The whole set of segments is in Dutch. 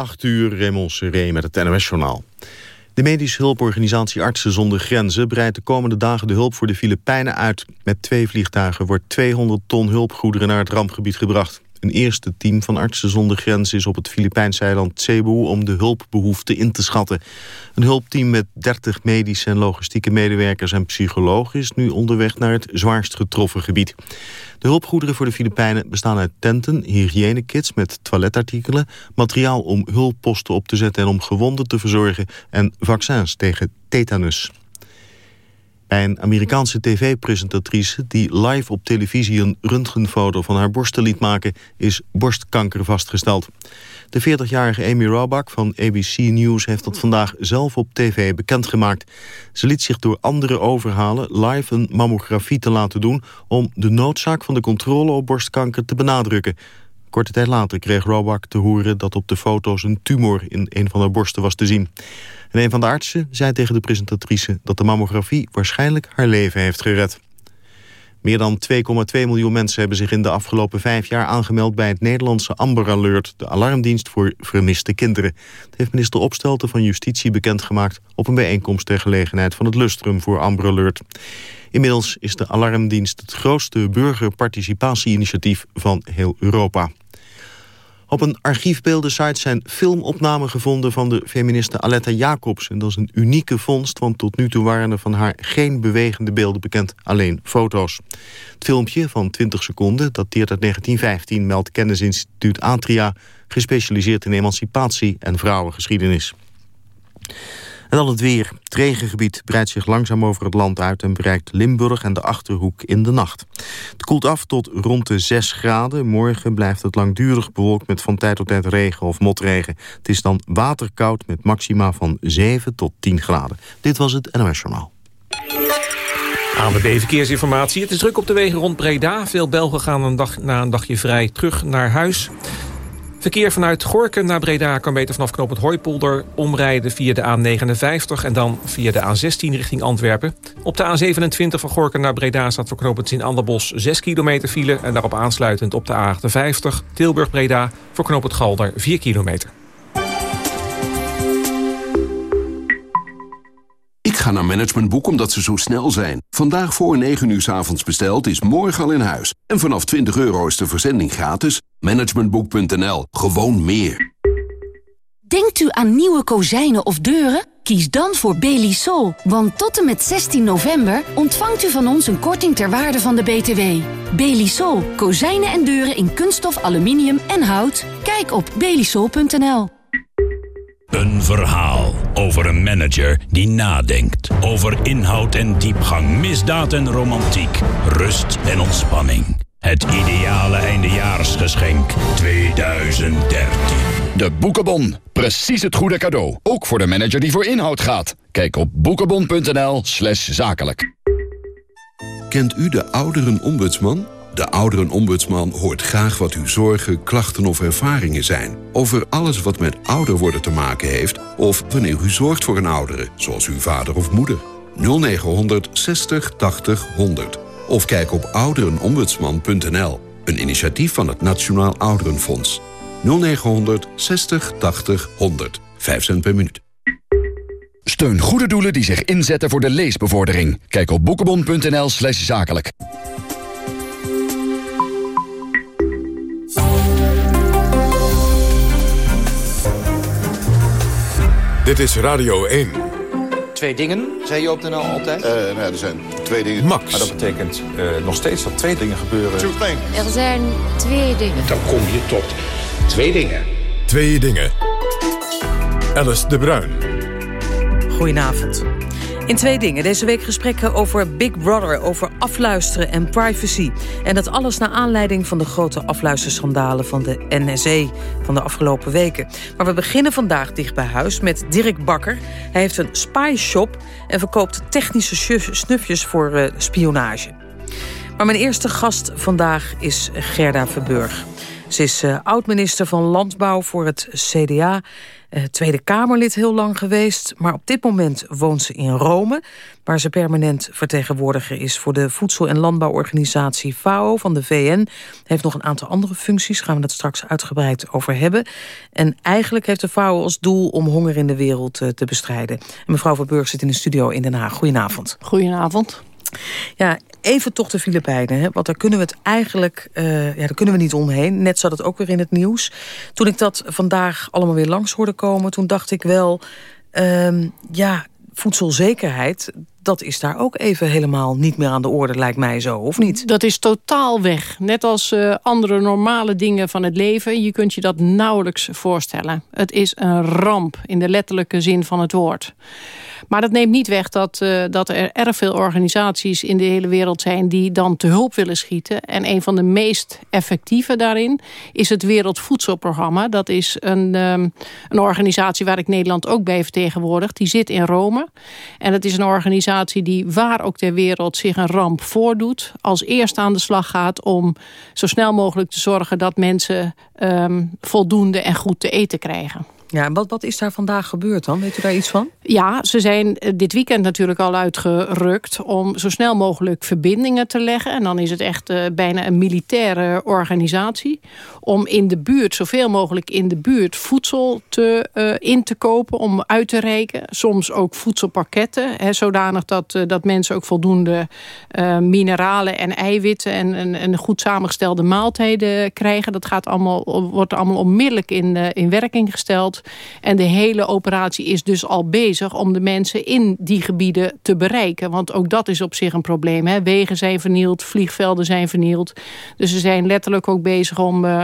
8 uur, Raymond Seré met het NOS-journaal. De medische hulporganisatie Artsen zonder Grenzen... breidt de komende dagen de hulp voor de Filipijnen uit. Met twee vliegtuigen wordt 200 ton hulpgoederen naar het rampgebied gebracht. Een eerste team van Artsen zonder Grenzen is op het Filipijnse eiland Cebu... om de hulpbehoeften in te schatten. Een hulpteam met 30 medische en logistieke medewerkers en psychologen... is nu onderweg naar het zwaarst getroffen gebied. De hulpgoederen voor de Filipijnen bestaan uit tenten, hygiënekits met toiletartikelen... materiaal om hulpposten op te zetten en om gewonden te verzorgen... en vaccins tegen tetanus. Een Amerikaanse tv-presentatrice die live op televisie een röntgenfoto van haar borsten liet maken, is borstkanker vastgesteld. De 40-jarige Amy Robach van ABC News heeft dat vandaag zelf op tv bekendgemaakt. Ze liet zich door anderen overhalen live een mammografie te laten doen om de noodzaak van de controle op borstkanker te benadrukken. Korte tijd later kreeg Robach te horen dat op de foto's een tumor in een van haar borsten was te zien. En een van de artsen zei tegen de presentatrice dat de mammografie waarschijnlijk haar leven heeft gered. Meer dan 2,2 miljoen mensen hebben zich in de afgelopen vijf jaar aangemeld bij het Nederlandse Amber Alert, de alarmdienst voor vermiste kinderen. Dat heeft minister Opstelten van Justitie bekendgemaakt op een bijeenkomst ter gelegenheid van het Lustrum voor Amber Alert. Inmiddels is de alarmdienst het grootste burgerparticipatieinitiatief van heel Europa. Op een archiefbeeldensite zijn filmopnamen gevonden van de feministe Aletta Jacobs. En dat is een unieke vondst, want tot nu toe waren er van haar geen bewegende beelden bekend, alleen foto's. Het filmpje van 20 seconden dateert uit 1915, meldt kennisinstituut Atria, gespecialiseerd in emancipatie en vrouwengeschiedenis. En dan het weer. Het regengebied breidt zich langzaam over het land uit... en bereikt Limburg en de Achterhoek in de nacht. Het koelt af tot rond de 6 graden. Morgen blijft het langdurig bewolkt met van tijd tot tijd regen of motregen. Het is dan waterkoud met maxima van 7 tot 10 graden. Dit was het NOS Journaal. ANWB Verkeersinformatie. Het is druk op de wegen rond Breda. Veel Belgen gaan een dag, na een dagje vrij terug naar huis. Verkeer vanuit Gorken naar Breda kan beter vanaf knoop het Hooipolder omrijden via de A59 en dan via de A16 richting Antwerpen. Op de A27 van Gorken naar Breda staat voor knoop het Sint-Anderbos 6 kilometer file en daarop aansluitend op de A58 Tilburg-Breda voor knoop het Galder 4 kilometer. Ik ga naar Managementboek omdat ze zo snel zijn. Vandaag voor 9 uur s avonds besteld is morgen al in huis. En vanaf 20 euro is de verzending gratis. Managementboek.nl. Gewoon meer. Denkt u aan nieuwe kozijnen of deuren? Kies dan voor Belisol. Want tot en met 16 november ontvangt u van ons een korting ter waarde van de BTW. Belisol. Kozijnen en deuren in kunststof, aluminium en hout. Kijk op belisol.nl. Een verhaal over een manager die nadenkt. Over inhoud en diepgang, misdaad en romantiek, rust en ontspanning. Het ideale eindejaarsgeschenk 2013. De Boekenbon. Precies het goede cadeau. Ook voor de manager die voor inhoud gaat. Kijk op boekenbon.nl slash zakelijk. Kent u de ouderenombudsman? De ouderenombudsman hoort graag wat uw zorgen, klachten of ervaringen zijn. Over alles wat met ouder worden te maken heeft... of wanneer u zorgt voor een oudere, zoals uw vader of moeder. 0900 60 80 100. Of kijk op ouderenombudsman.nl. Een initiatief van het Nationaal Ouderenfonds. 0900 60 80 100. 5 cent per minuut. Steun goede doelen die zich inzetten voor de leesbevordering. Kijk op boekenbon.nl slash zakelijk. Dit is Radio 1. Twee dingen, zei je op de NL altijd? Uh, nou, er zijn twee dingen. Max. Maar dat betekent uh, nog steeds dat twee dingen gebeuren. Er zijn twee dingen. Dan kom je tot twee dingen. Twee dingen. Alice de Bruin. Goedenavond. In twee dingen. Deze week gesprekken over Big Brother, over afluisteren en privacy. En dat alles naar aanleiding van de grote afluisterschandalen van de NSE van de afgelopen weken. Maar we beginnen vandaag dicht bij huis met Dirk Bakker. Hij heeft een spy shop en verkoopt technische snufjes voor uh, spionage. Maar mijn eerste gast vandaag is Gerda Verburg. Ze is uh, oud-minister van Landbouw voor het CDA. Uh, Tweede Kamerlid heel lang geweest. Maar op dit moment woont ze in Rome. Waar ze permanent vertegenwoordiger is voor de Voedsel- en Landbouworganisatie FAO van de VN. Heeft nog een aantal andere functies. Gaan we het straks uitgebreid over hebben. En eigenlijk heeft de FAO als doel om honger in de wereld uh, te bestrijden. En mevrouw Van Burg zit in de studio in Den Haag. Goedenavond. Goedenavond. Ja, even toch de Filipijnen. Hè? Want daar kunnen we het eigenlijk uh, ja, daar kunnen we niet omheen. Net zat het ook weer in het nieuws. Toen ik dat vandaag allemaal weer langs hoorde komen... toen dacht ik wel, um, ja, voedselzekerheid... dat is daar ook even helemaal niet meer aan de orde, lijkt mij zo, of niet? Dat is totaal weg. Net als uh, andere normale dingen van het leven. Je kunt je dat nauwelijks voorstellen. Het is een ramp in de letterlijke zin van het woord. Maar dat neemt niet weg dat, uh, dat er erg veel organisaties in de hele wereld zijn... die dan te hulp willen schieten. En een van de meest effectieve daarin is het Wereldvoedselprogramma. Dat is een, um, een organisatie waar ik Nederland ook bij vertegenwoordig. Die zit in Rome. En dat is een organisatie die waar ook ter wereld zich een ramp voordoet... als eerst aan de slag gaat om zo snel mogelijk te zorgen... dat mensen um, voldoende en goed te eten krijgen. Ja, wat, wat is daar vandaag gebeurd dan? Weet u daar iets van? Ja, ze zijn dit weekend natuurlijk al uitgerukt... om zo snel mogelijk verbindingen te leggen. En dan is het echt uh, bijna een militaire organisatie. Om in de buurt, zoveel mogelijk in de buurt... voedsel te, uh, in te kopen, om uit te reiken. Soms ook voedselpakketten. Hè, zodanig dat, dat mensen ook voldoende mineralen en eiwitten... en, en, en goed samengestelde maaltijden krijgen. Dat gaat allemaal, wordt allemaal onmiddellijk in, in werking gesteld. En de hele operatie is dus al bezig om de mensen in die gebieden te bereiken. Want ook dat is op zich een probleem. Hè? Wegen zijn vernield, vliegvelden zijn vernield. Dus ze zijn letterlijk ook bezig om... Uh,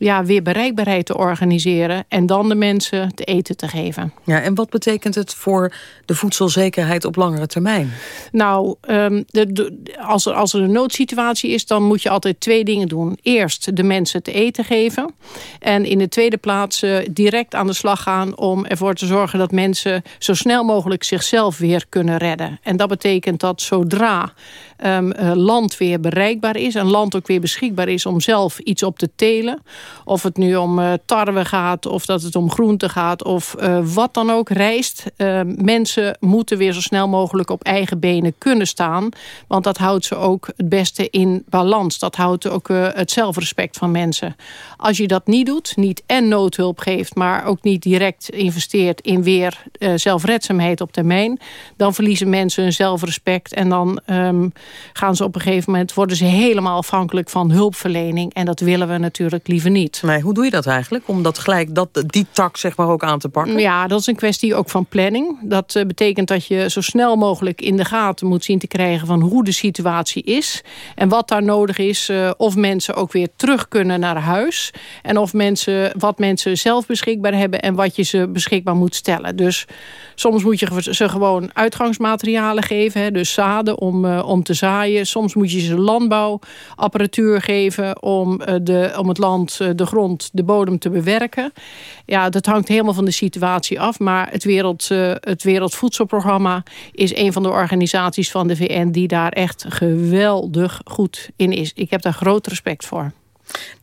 ja, weer bereikbaarheid te organiseren... en dan de mensen te eten te geven. Ja, en wat betekent het voor de voedselzekerheid op langere termijn? Nou, um, de, de, als, er, als er een noodsituatie is... dan moet je altijd twee dingen doen. Eerst de mensen te eten geven. En in de tweede plaats uh, direct aan de slag gaan... om ervoor te zorgen dat mensen zo snel mogelijk zichzelf weer kunnen redden. En dat betekent dat zodra um, uh, land weer bereikbaar is... en land ook weer beschikbaar is om zelf iets op te telen... of het nu om uh, tarwe gaat, of dat het om groente gaat... of uh, wat dan ook, rijst. Uh, mensen moeten weer zo snel mogelijk op eigen benen kunnen staan. Want dat houdt ze ook het beste in balans. Dat houdt ook het zelfrespect van mensen. Als je dat niet doet, niet en noodhulp geeft... maar ook niet direct investeert in weer zelfredzaamheid op termijn... dan verliezen mensen hun zelfrespect en dan... Um, gaan ze op een gegeven moment... worden ze helemaal afhankelijk van hulpverlening. En dat willen we natuurlijk liever niet. Nee, hoe doe je dat eigenlijk? Om dat gelijk, dat, die tak zeg maar ook aan te pakken? Ja, dat is een kwestie ook van planning. Dat uh, betekent dat je zo snel mogelijk in de gaten moet zien te krijgen... van hoe de situatie is. En wat daar nodig is. Uh, of mensen ook weer terug kunnen naar huis. En of mensen, wat mensen zelf beschikbaar hebben... en wat je ze beschikbaar moet stellen. Dus soms moet je ze gewoon uitgangsmaterialen geven. Hè, dus zaden om, uh, om te Soms moet je ze landbouwapparatuur geven om, uh, de, om het land, uh, de grond, de bodem te bewerken. Ja, dat hangt helemaal van de situatie af. Maar het, wereld, uh, het Wereldvoedselprogramma is een van de organisaties van de VN... die daar echt geweldig goed in is. Ik heb daar groot respect voor.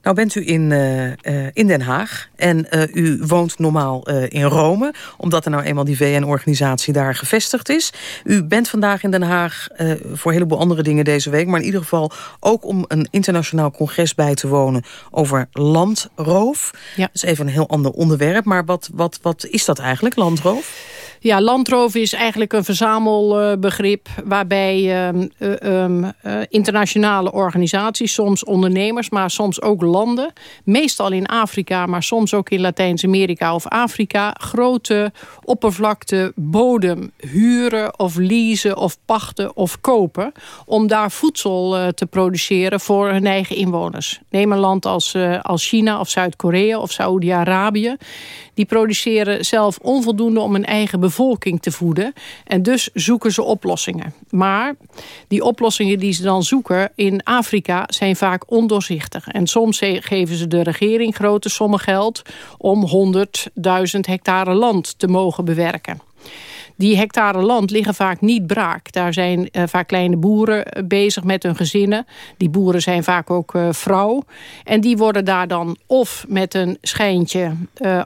Nou bent u in, uh, uh, in Den Haag en uh, u woont normaal in Rome... omdat er nou eenmaal die VN-organisatie daar gevestigd is. U bent vandaag in Den Haag voor een heleboel andere dingen deze week... maar in ieder geval ook om een internationaal congres bij te wonen... over landroof. Ja. Dat is even een heel ander onderwerp, maar wat, wat, wat is dat eigenlijk, landroof? Ja, landroof is eigenlijk een verzamelbegrip... waarbij um, um, uh, internationale organisaties, soms ondernemers... maar soms ook landen, meestal in Afrika... maar soms ook in Latijns-Amerika of Afrika... grote oppervlakte bodem huren of leasen of pachten of kopen... om daar voedsel uh, te produceren voor hun eigen inwoners. Neem een land als, als China of Zuid-Korea of Saoedi-Arabië. Die produceren zelf onvoldoende om hun eigen bevolking te voeden. En dus zoeken ze oplossingen. Maar die oplossingen die ze dan zoeken in Afrika zijn vaak ondoorzichtig. En soms geven ze de regering grote sommen geld om 100.000 hectare land te mogen bewerken. Die hectare land liggen vaak niet braak. Daar zijn vaak kleine boeren bezig met hun gezinnen. Die boeren zijn vaak ook vrouw. En die worden daar dan of met een schijntje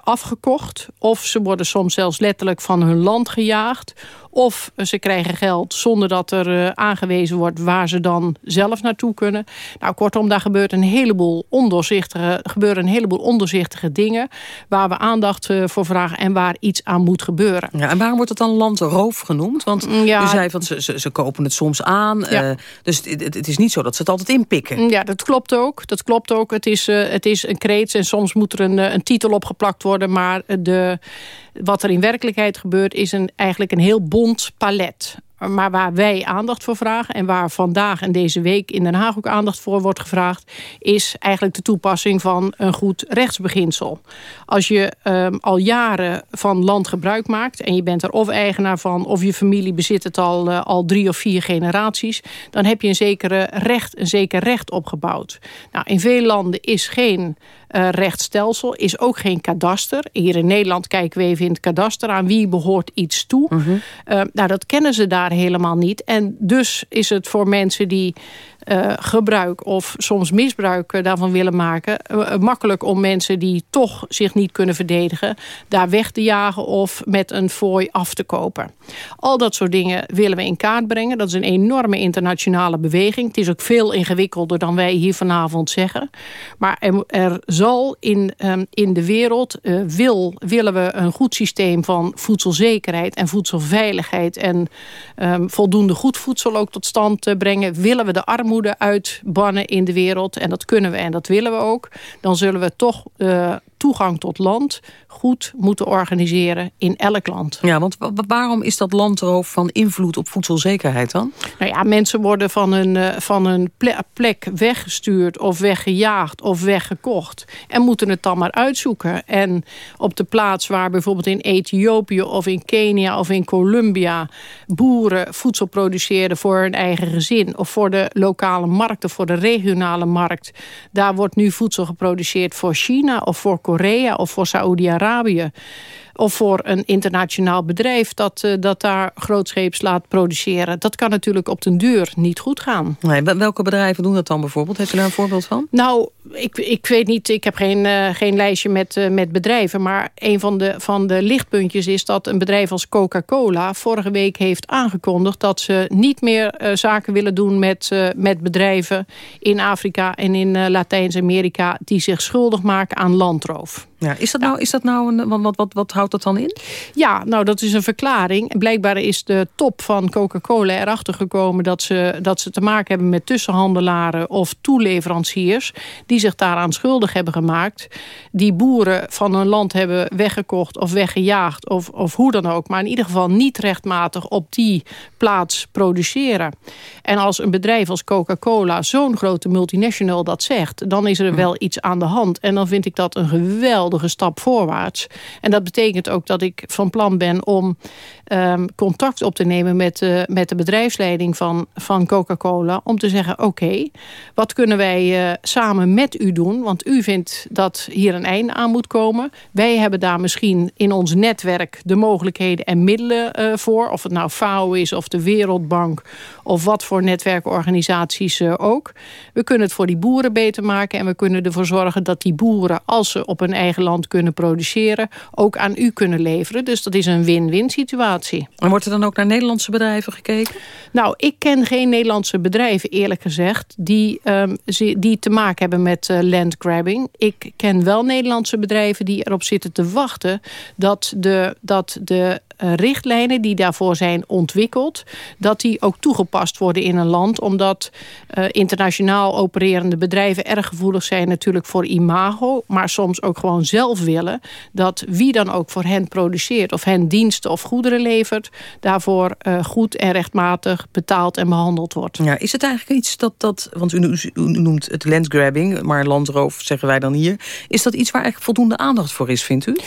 afgekocht... of ze worden soms zelfs letterlijk van hun land gejaagd of ze krijgen geld zonder dat er uh, aangewezen wordt waar ze dan zelf naartoe kunnen. Nou, kortom, daar gebeurt een heleboel ondoorzichtige, gebeuren een heleboel ondoorzichtige dingen waar we aandacht uh, voor vragen en waar iets aan moet gebeuren. Ja, en waarom wordt het dan landroof genoemd? Want mm, ja, u zei van ze, ze, ze, kopen het soms aan. Ja. Uh, dus het, het, is niet zo dat ze het altijd inpikken. Ja, dat klopt ook. Dat klopt ook. Het is, het is een kreet en soms moet er een, een titel opgeplakt worden, maar de wat er in werkelijkheid gebeurt is een, eigenlijk een heel bond palet. Maar waar wij aandacht voor vragen... en waar vandaag en deze week in Den Haag ook aandacht voor wordt gevraagd... is eigenlijk de toepassing van een goed rechtsbeginsel. Als je um, al jaren van land gebruik maakt... en je bent er of eigenaar van... of je familie bezit het al, uh, al drie of vier generaties... dan heb je een, zekere recht, een zeker recht opgebouwd. Nou, in veel landen is geen rechtsstelsel, is ook geen kadaster. Hier in Nederland kijken we even in het kadaster aan wie behoort iets toe. -huh. uh, nou, dat kennen ze daar helemaal niet. En dus is het voor mensen die uh, gebruik of soms misbruik daarvan willen maken... Uh, makkelijk om mensen die toch zich niet kunnen verdedigen... daar weg te jagen of met een fooi af te kopen. Al dat soort dingen willen we in kaart brengen. Dat is een enorme internationale beweging. Het is ook veel ingewikkelder dan wij hier vanavond zeggen. Maar er, zal in, um, in de wereld... Uh, wil, willen we een goed systeem van voedselzekerheid en voedselveiligheid... en um, voldoende goed voedsel ook tot stand brengen. Willen we de armoede armoede uitbannen in de wereld... en dat kunnen we en dat willen we ook... dan zullen we toch uh, toegang tot land goed moeten organiseren in elk land. Ja, want waarom is dat landroof van invloed op voedselzekerheid dan? Nou ja, mensen worden van een, uh, van een plek weggestuurd of weggejaagd of weggekocht. En moeten het dan maar uitzoeken. En op de plaats waar bijvoorbeeld in Ethiopië of in Kenia of in Colombia... boeren voedsel produceerden voor hun eigen gezin... of voor de lokale markt of voor de regionale markt... daar wordt nu voedsel geproduceerd voor China of voor Korea of voor Saoedi-Arabië of voor een internationaal bedrijf dat, uh, dat daar grootscheeps laat produceren. Dat kan natuurlijk op den duur niet goed gaan. Nee, welke bedrijven doen dat dan bijvoorbeeld? Heeft u daar een voorbeeld van? Nou, ik, ik weet niet, ik heb geen, uh, geen lijstje met, uh, met bedrijven. Maar een van de, van de lichtpuntjes is dat een bedrijf als Coca-Cola... vorige week heeft aangekondigd dat ze niet meer zaken willen doen... met, met bedrijven in Afrika en in Latijns-Amerika... die zich schuldig maken aan landroof. Ja, is dat nou, is dat nou een, wat, wat, wat houdt dat dan in? Ja, nou dat is een verklaring. Blijkbaar is de top van Coca-Cola erachter gekomen dat ze, dat ze te maken hebben met tussenhandelaren of toeleveranciers die zich daaraan schuldig hebben gemaakt. Die boeren van hun land hebben weggekocht of weggejaagd of, of hoe dan ook. Maar in ieder geval niet rechtmatig op die plaats produceren. En als een bedrijf als Coca-Cola, zo'n grote multinational dat zegt... dan is er hm. wel iets aan de hand. En dan vind ik dat een geweldig geweldige stap voorwaarts. En dat betekent ook dat ik van plan ben om um, contact op te nemen met, met de bedrijfsleiding van, van Coca-Cola. Om te zeggen, oké, wat kunnen wij uh, samen met u doen? Want u vindt dat hier een einde aan moet komen. Wij hebben daar misschien in ons netwerk de mogelijkheden en middelen uh, voor. Of het nou FAO is of de Wereldbank of wat voor netwerkorganisaties ook. We kunnen het voor die boeren beter maken en we kunnen ervoor zorgen dat die boeren, als ze op hun eigen land kunnen produceren, ook aan u kunnen leveren. Dus dat is een win-win situatie. En wordt er dan ook naar Nederlandse bedrijven gekeken? Nou, ik ken geen Nederlandse bedrijven eerlijk gezegd... die, um, die te maken hebben met uh, landgrabbing. Ik ken wel Nederlandse bedrijven die erop zitten te wachten... dat de, dat de richtlijnen die daarvoor zijn ontwikkeld... dat die ook toegepast worden in een land. Omdat uh, internationaal opererende bedrijven erg gevoelig zijn natuurlijk voor imago. Maar soms ook gewoon zelf willen dat wie dan ook voor hen produceert... of hen diensten of goederen levert... daarvoor uh, goed en rechtmatig betaald en behandeld wordt. Ja, is het eigenlijk iets dat... dat want u, noemt het landgrabbing, maar landroof zeggen wij dan hier. Is dat iets waar echt voldoende aandacht voor is, vindt u?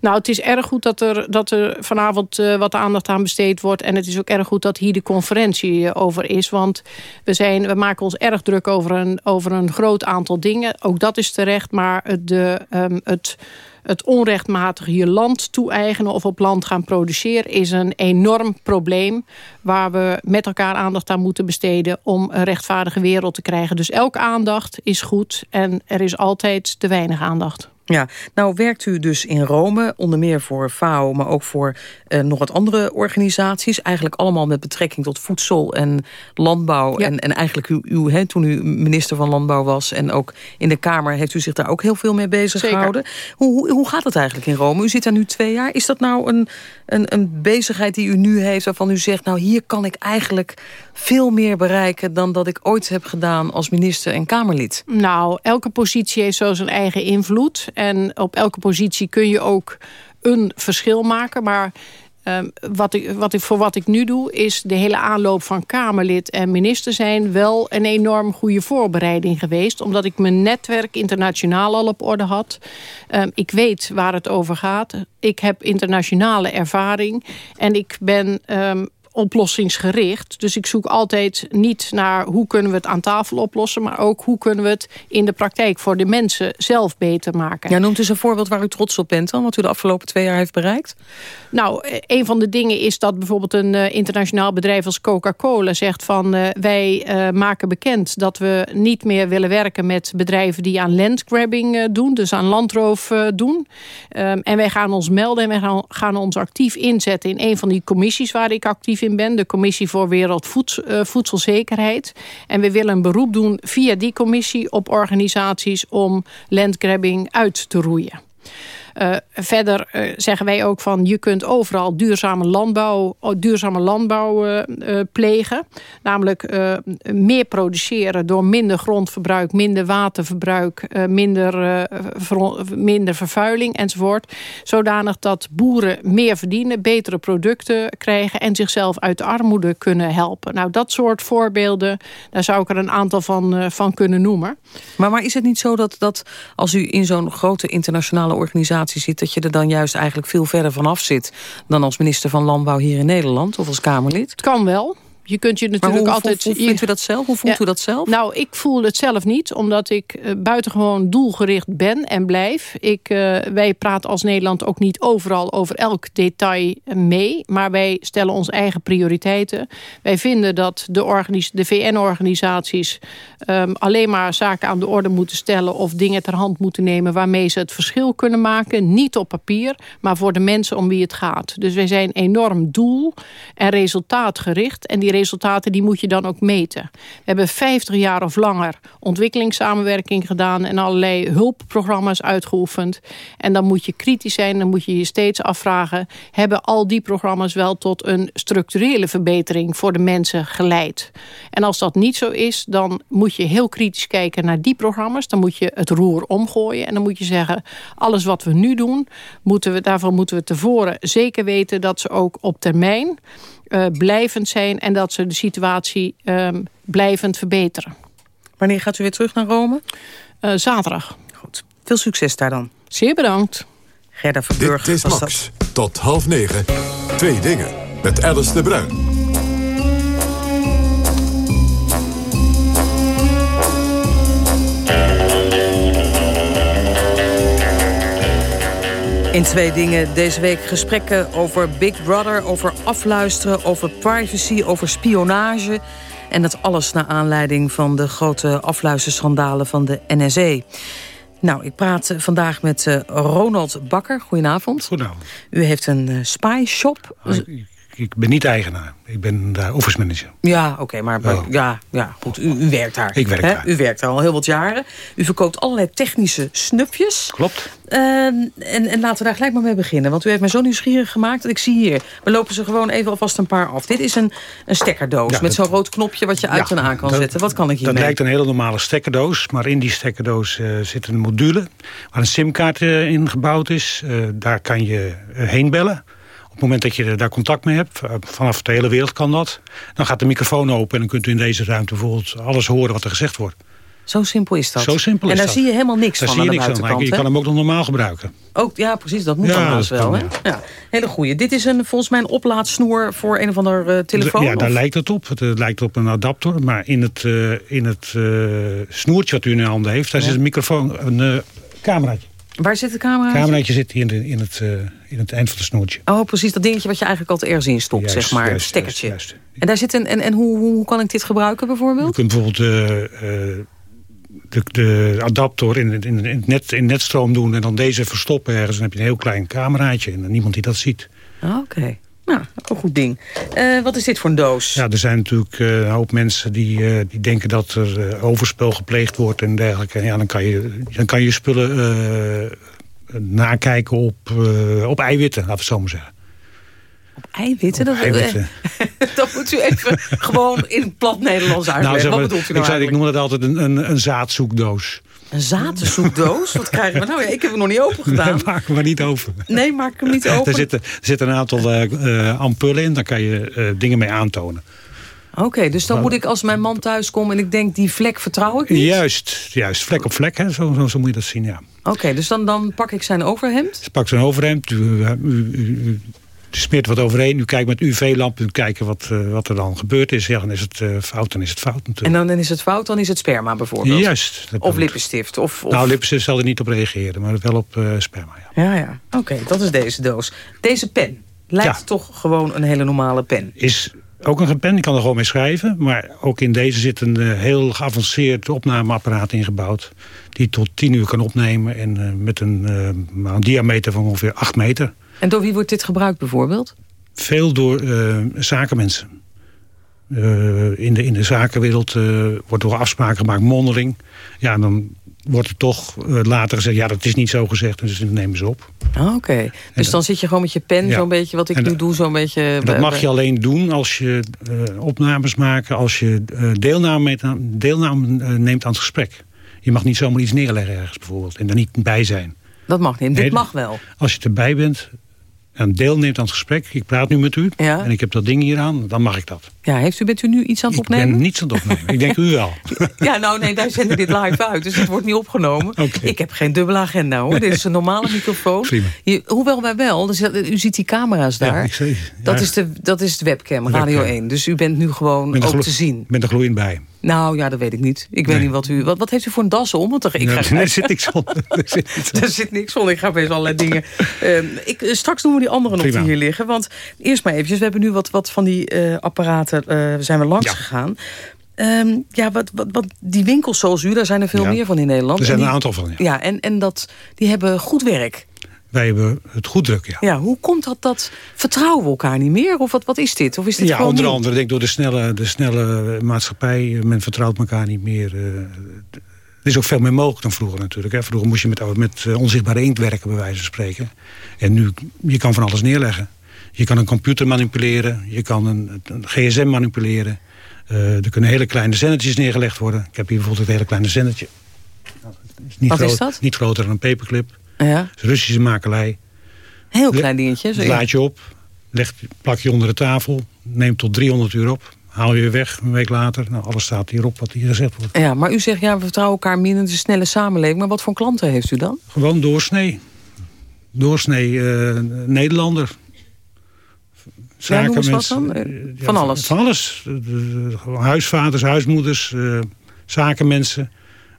Nou, het is erg goed dat er, dat er vanavond vanavond uh, wat aandacht aan besteed wordt. En het is ook erg goed dat hier de conferentie eh, over is. Want we, zijn, we maken ons erg druk over een, over een groot aantal dingen. Ook dat is terecht. Maar de, um, het het onrechtmatig je land toe-eigenen of op land gaan produceren is een enorm probleem waar we met elkaar aandacht aan moeten besteden om een rechtvaardige wereld te krijgen. Dus elke aandacht is goed en er is altijd te weinig aandacht. Ja, nou werkt u dus in Rome, onder meer voor FAO... maar ook voor uh, nog wat andere organisaties. Eigenlijk allemaal met betrekking tot voedsel en landbouw. En, en eigenlijk u, u toen u minister van Landbouw was... en ook in de Kamer heeft u zich daar ook heel veel mee bezig gehouden. Hoe, hoe, hoe, gaat het eigenlijk in Rome? U zit daar nu twee jaar. Is dat nou een, een, een bezigheid die u nu heeft waarvan u zegt... nou, hier kan ik eigenlijk veel meer bereiken... dan dat ik ooit heb gedaan als minister en Kamerlid? Nou, elke positie heeft zo zijn eigen invloed... En op elke positie kun je ook een verschil maken. Maar um, wat ik, wat ik, voor wat ik nu doe... is de hele aanloop van Kamerlid en minister zijn... wel een enorm goede voorbereiding geweest. Omdat ik mijn netwerk internationaal al op orde had. Um, ik weet waar het over gaat. Ik heb internationale ervaring. En ik ben um, oplossingsgericht. Dus ik zoek altijd niet naar hoe kunnen we het aan tafel oplossen... maar ook hoe kunnen we het in de praktijk voor de mensen zelf beter maken. Ja, noemt eens een voorbeeld waar u trots op bent dan... wat u de afgelopen twee jaar heeft bereikt? Nou, eh, een van de dingen is dat bijvoorbeeld een uh, internationaal bedrijf als Coca-Cola zegt van... Uh, wij uh, maken bekend dat we niet meer willen werken met bedrijven die aan landgrabbing doen. Dus aan landroof doen. Um, en wij gaan ons melden en wij gaan, gaan ons actief inzetten in een van die commissies waar ik actief ben. De Commissie voor Wereldvoedselzekerheid. En we willen een beroep doen via die commissie op organisaties om landgrabbing uit te roeien. Uh, verder uh, zeggen wij ook van je kunt overal duurzame landbouw, duurzame landbouw uh, plegen. Namelijk meer produceren door minder grondverbruik, minder waterverbruik, minder, minder vervuiling enzovoort. Zodanig dat boeren meer verdienen, betere producten krijgen en zichzelf uit de armoede kunnen helpen. Nou, dat soort voorbeelden, daar zou ik er een aantal van, van kunnen noemen. Maar, maar is het niet zo dat, dat als u in zo'n grote internationale organisatie zit... dat je er dan juist eigenlijk veel verder vanaf zit... dan als minister van Landbouw hier in Nederland of als Kamerlid? Het kan wel. Je kunt je natuurlijk hoe, altijd... Hoe, vindt u dat zelf? Hoe voelt ja, u dat zelf? Nou, ik voel het zelf niet, omdat ik uh, buitengewoon doelgericht ben en blijf. Ik, uh, wij praten als Nederland ook niet overal over elk detail mee, maar wij stellen onze eigen prioriteiten. Wij vinden dat de, de VN-organisaties um, alleen maar zaken aan de orde moeten stellen of dingen ter hand moeten nemen waarmee ze het verschil kunnen maken. Niet op papier, maar voor de mensen om wie het gaat. Dus wij zijn enorm doel- en resultaatgericht en die resultaten die moet je dan ook meten. We hebben 50 jaar of langer ontwikkelingssamenwerking gedaan... en allerlei hulpprogramma's uitgeoefend. En dan moet je kritisch zijn, dan moet je je steeds afvragen... hebben al die programma's wel tot een structurele verbetering... voor de mensen geleid? En als dat niet zo is, dan moet je heel kritisch kijken naar die programma's. Dan moet je het roer omgooien en dan moet je zeggen... alles wat we nu doen, moeten we, daarvan moeten we tevoren zeker weten... dat ze ook op termijn uh, blijvend zijn en dat ze de situatie um, blijvend verbeteren. Wanneer gaat u weer terug naar Rome? Uh, zaterdag. Goed. Veel succes daar dan. Zeer bedankt. Gerda Verburg Dit is Max. Dat. Tot half negen. Twee dingen. Met Alice de Bruin. In twee dingen deze week gesprekken over Big Brother, over afluisteren, over privacy, over spionage. En dat alles naar aanleiding van de grote afluisterschandalen van de NSE. Nou, ik praat vandaag met uh, Ronald Bakker. Goedenavond. Goedenavond. U heeft een uh, spy shop. Ik, ben niet eigenaar. Ik ben daar office manager. Ja, oké, okay, maar, maar oh. ja, ja, goed. U, u, werkt daar. Ik werk hè? daar. U werkt daar al heel wat jaren. U verkoopt allerlei technische snufjes. Klopt. Uh, en, en laten we daar gelijk maar mee beginnen. Want u heeft mij zo nieuwsgierig gemaakt dat ik zie hier... we lopen ze gewoon even alvast een paar af. Dit is een, een stekkerdoos ja, met zo'n rood knopje... wat je uit ja, en aan kan dat, zetten. Wat kan ik hiermee? Dat lijkt een hele normale stekkerdoos. Maar in die stekkerdoos uh, zit een module... waar een simkaart uh, in gebouwd is. Uh, daar kan je heen bellen. Op het moment dat je daar contact mee hebt, vanaf de hele wereld kan dat... dan gaat de microfoon open en dan kunt u in deze ruimte bijvoorbeeld alles horen wat er gezegd wordt. Zo simpel is dat. Zo simpel en daar zie je helemaal niks daar van zie je aan niks buitenkant. Je kan hem ook nog normaal gebruiken. Ook, ja, precies. Dat moet ja, dan wel eens wel. Hè? ja. Ja. Hele goeie. Dit is een, volgens mij een oplaadsnoer voor een of ander uh, telefoon? Ja, daar lijkt het op. Het uh, lijkt op een adapter. Maar in het, uh, in het snoertje wat u in de handen heeft... daar ja. zit een microfoon, een cameraatje. Waar zit de camera? Het cameraatje zit hier in, de, in, het, uh, in het eind van het snoertje. Oh, precies. Dat dingetje wat je eigenlijk altijd ergens in stopt, juist, zeg maar. Juist, stekkertje. Juist. En, daar zit een, en, en hoe, hoe kan ik dit gebruiken bijvoorbeeld? Je kunt bijvoorbeeld uh, de, de, adapter in, in, in, het net, in netstroom doen... en dan deze verstoppen ergens. Dan heb je een heel klein cameraatje en niemand die dat ziet. Oké. Okay. Nou, ook een goed ding. Uh, wat is dit voor een doos? Ja, er zijn natuurlijk uh, een hoop mensen die, uh, die denken dat er overspel gepleegd wordt en dergelijke. Ja, dan kan je, dan kan je spullen nakijken op, op eiwitten, laten we het zo maar zeggen. Op eiwitten? Op dat, eiwitten. dat moet u even gewoon in plat Nederlands uitleggen. Nou, zeg maar, Wat bedoelt u nou ik, zei, ik noem het altijd een, een, een zaadzoekdoos. Een zaadzoekdoos? Wat krijgen we nou? Ja, ik heb hem nog niet open gedaan. Nee, maak hem maar niet open. Nee, maak hem niet open. Er zitten, er zitten een aantal uh, uh, ampullen in. Daar kan je uh, dingen mee aantonen. Oké, okay, dus dan moet ik als mijn man thuis komt en ik denk die vlek vertrouw ik niet? Juist, juist vlek op vlek. Hè? Zo, zo, zo moet je dat zien, ja. Oké, okay, dus dan, dan pak ik zijn overhemd? Dus pak zijn overhemd. U, u, u, u smeert wat overheen. U kijkt met UV-lamp en kijken wat, uh, wat er dan gebeurd is. Ja, dan is het uh, fout, dan is het fout natuurlijk. En dan, dan is het fout, dan is het sperma bijvoorbeeld? Juist. Of lippenstift? Of, of... Nou, lippenstift zal er niet op reageren, maar wel op uh, sperma, ja. Ja, ja. Oké, okay, dat is deze doos. Deze pen lijkt ja. toch gewoon een hele normale pen? Is ook een pen, ik kan er gewoon mee schrijven. Maar ook in deze zit een heel geavanceerd opnameapparaat ingebouwd. Die tot 10 uur kan opnemen. En met een, een diameter van ongeveer 8 meter. En door wie wordt dit gebruikt bijvoorbeeld? Veel door zakenmensen. in, de, in de zakenwereld wordt door afspraken gemaakt, mondeling. Ja, dan wordt er toch later gezegd... ja, dat is niet zo gezegd, dus dat nemen ze op. Oh, Oké, okay. dus dan zit je gewoon met je pen ja. zo'n beetje... wat ik nu doe, zo'n beetje... Dat mag je alleen doen als je uh, opnames maakt... als je uh, deelname, deelname uh, neemt aan het gesprek. Je mag niet zomaar iets neerleggen ergens bijvoorbeeld... en er niet bij zijn. Dat mag niet, dit mag wel. Als je erbij bent en deelneemt aan het gesprek... ik praat nu met u ja. en ik heb dat ding hier aan, dan mag ik dat. Ja, heeft u, bent u nu iets aan het opnemen? Ik ben niets aan het opnemen. ik denk u wel. Ja, nou nee, wij zenden dit live uit, dus het wordt niet opgenomen. Okay. Ik heb geen dubbele agenda hoor. Dit is een normale microfoon. Je, hoewel wij wel, dus, u ziet die camera's daar. Ja, ik zie, ja. dat, is de, dat is de webcam, Radio webcam. 1. Dus u bent nu gewoon ook te zien. Met er gloeiend bij. Nou ja, dat weet ik niet. Ik weet niet wat u... Wat, wat heeft u voor een das om? Want er, ik ga, er zit niks onder. Er zit niks onder. er zit niks onder. Ik ga best allerlei dingen... Ehm, ik, eh, straks doen we die andere nog die hier liggen. Want eerst maar eventjes. We hebben nu wat, wat van die eh, apparaten eh, zijn we langs Ja. gegaan. Ehm, ja, wat, wat, wat, die winkels zoals u, daar zijn er veel Ja. meer van in Nederland. Er zijn En een aantal van, ja. Ja, en, en dat, die hebben goed werk. Wij hebben het goed druk, ja. Ja, hoe komt dat? dat vertrouwen we elkaar niet meer? Of wat, wat is dit? Of is dit Ja, onder andere denk door de snelle, de snelle maatschappij. Men vertrouwt elkaar niet meer. eh, er is ook veel meer mogelijk dan vroeger natuurlijk. Hè. Vroeger moest je met, met eh, onzichtbare inkt werken, bij wijze van spreken. En nu, je kan van alles neerleggen. Je kan een computer manipuleren. Je kan een, een gsm manipuleren. Eh, er kunnen hele kleine zendertjes neergelegd worden. Ik heb hier bijvoorbeeld een hele kleine zendertje. Nou, het is niet Wat is dat? Niet groter dan een paperclip. Ja, Russische makelij. heel klein dingetje. Zo, je op, leg, plak je onder de tafel, neemt tot 300 uur op. Haal je weer weg, een week later. Nou, alles staat hierop wat hier gezegd wordt. Ja, maar u zegt, ja, we vertrouwen elkaar minder. Het is een snelle samenleving. Maar wat voor klanten heeft u dan? Gewoon doorsnee. Doorsnee eh, Nederlander. Ja, dan? eh, ja, van alles? Van alles. Eh, huisvaders, huismoeders, zakenmensen,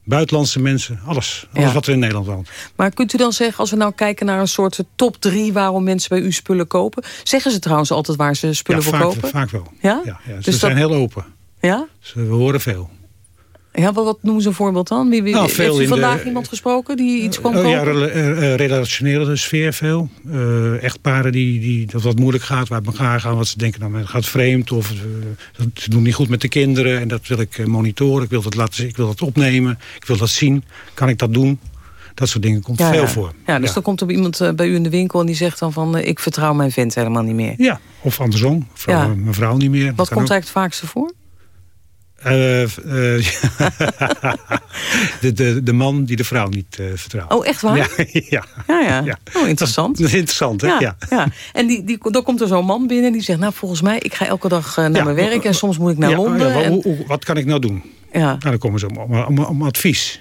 buitenlandse mensen. Alles. Alles Ja. wat er in Nederland woont. Maar kunt u dan zeggen, als we nou kijken naar een soort top drie... waarom mensen bij u spullen kopen... zeggen ze trouwens altijd waar ze spullen ja, voor vaak, kopen? vaak wel. Ja? Ja, ja, ze Dus zijn dat- heel open. Ja? Ze, we horen veel. Ja, wat, wat noemen ze een voorbeeld dan? Wie, wie, Nou, heeft u vandaag de- iemand gesproken die iets kwam Oh, ja, eh, eh, relationele sfeer veel. Eh, echtparen die, die dat wat moeilijk gaat, waar het elkaar gaan, wat ze denken, nou, men gaat vreemd of dat, ze doen niet goed met de kinderen en dat wil ik monitoren. Ik wil dat laten zien, ik wil dat opnemen, ik wil dat zien. Kan ik dat doen? Dat soort dingen komt Ja, veel ja. voor. Ja, dus dan komt er iemand bij u in de winkel en die zegt dan van... ik vertrouw mijn vent helemaal niet meer. Ja, of andersom. Vrouw. Mijn vrouw niet meer. Wat komt ook. eigenlijk het vaakste voor? Eh, eh, de, de, de man die de vrouw niet eh, vertrouwt. Oh, echt waar? Ja, ja. Ja, ja. Ja. Oh, interessant. Dat is interessant, hè? Ja, Ja. En die, die, dan komt er zo'n man binnen die zegt... nou, volgens mij, ik ga elke dag naar mijn werk... en soms moet ik naar Londen. wat, en- hoe- wat kan ik nou doen? ja. Nou, dan komen ze om, om, om, om advies.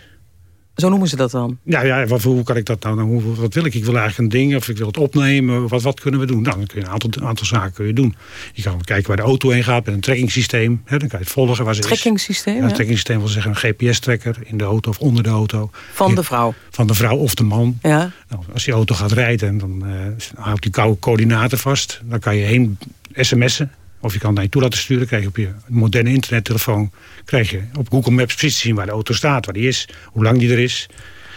Zo noemen ze dat dan? Ja, ja wat, hoe kan ik dat nou? Hoe, wat wil ik? Ik wil eigenlijk een ding of ik wil het opnemen. Wat, wat kunnen we doen? Nou, dan kun je een aantal, aantal zaken kun je doen. Je kan kijken waar de auto heen gaat met een trekkingsysteem. Hè, dan kan je het volgen waar ze trekkingsysteem, is. Ja, een trekkingsysteem wil zeggen een GPS-trekker in de auto of onder de auto. Van de vrouw? Van de vrouw of de man. Ja. Nou, als die auto gaat rijden, dan uh, houdt die koude coördinaten vast. Dan kan je heen sms'en. Of je kan naar je toe laten sturen. krijg je op je moderne internettelefoon krijg je op Google Maps precies te zien waar de auto staat, waar die is, hoe lang die er is.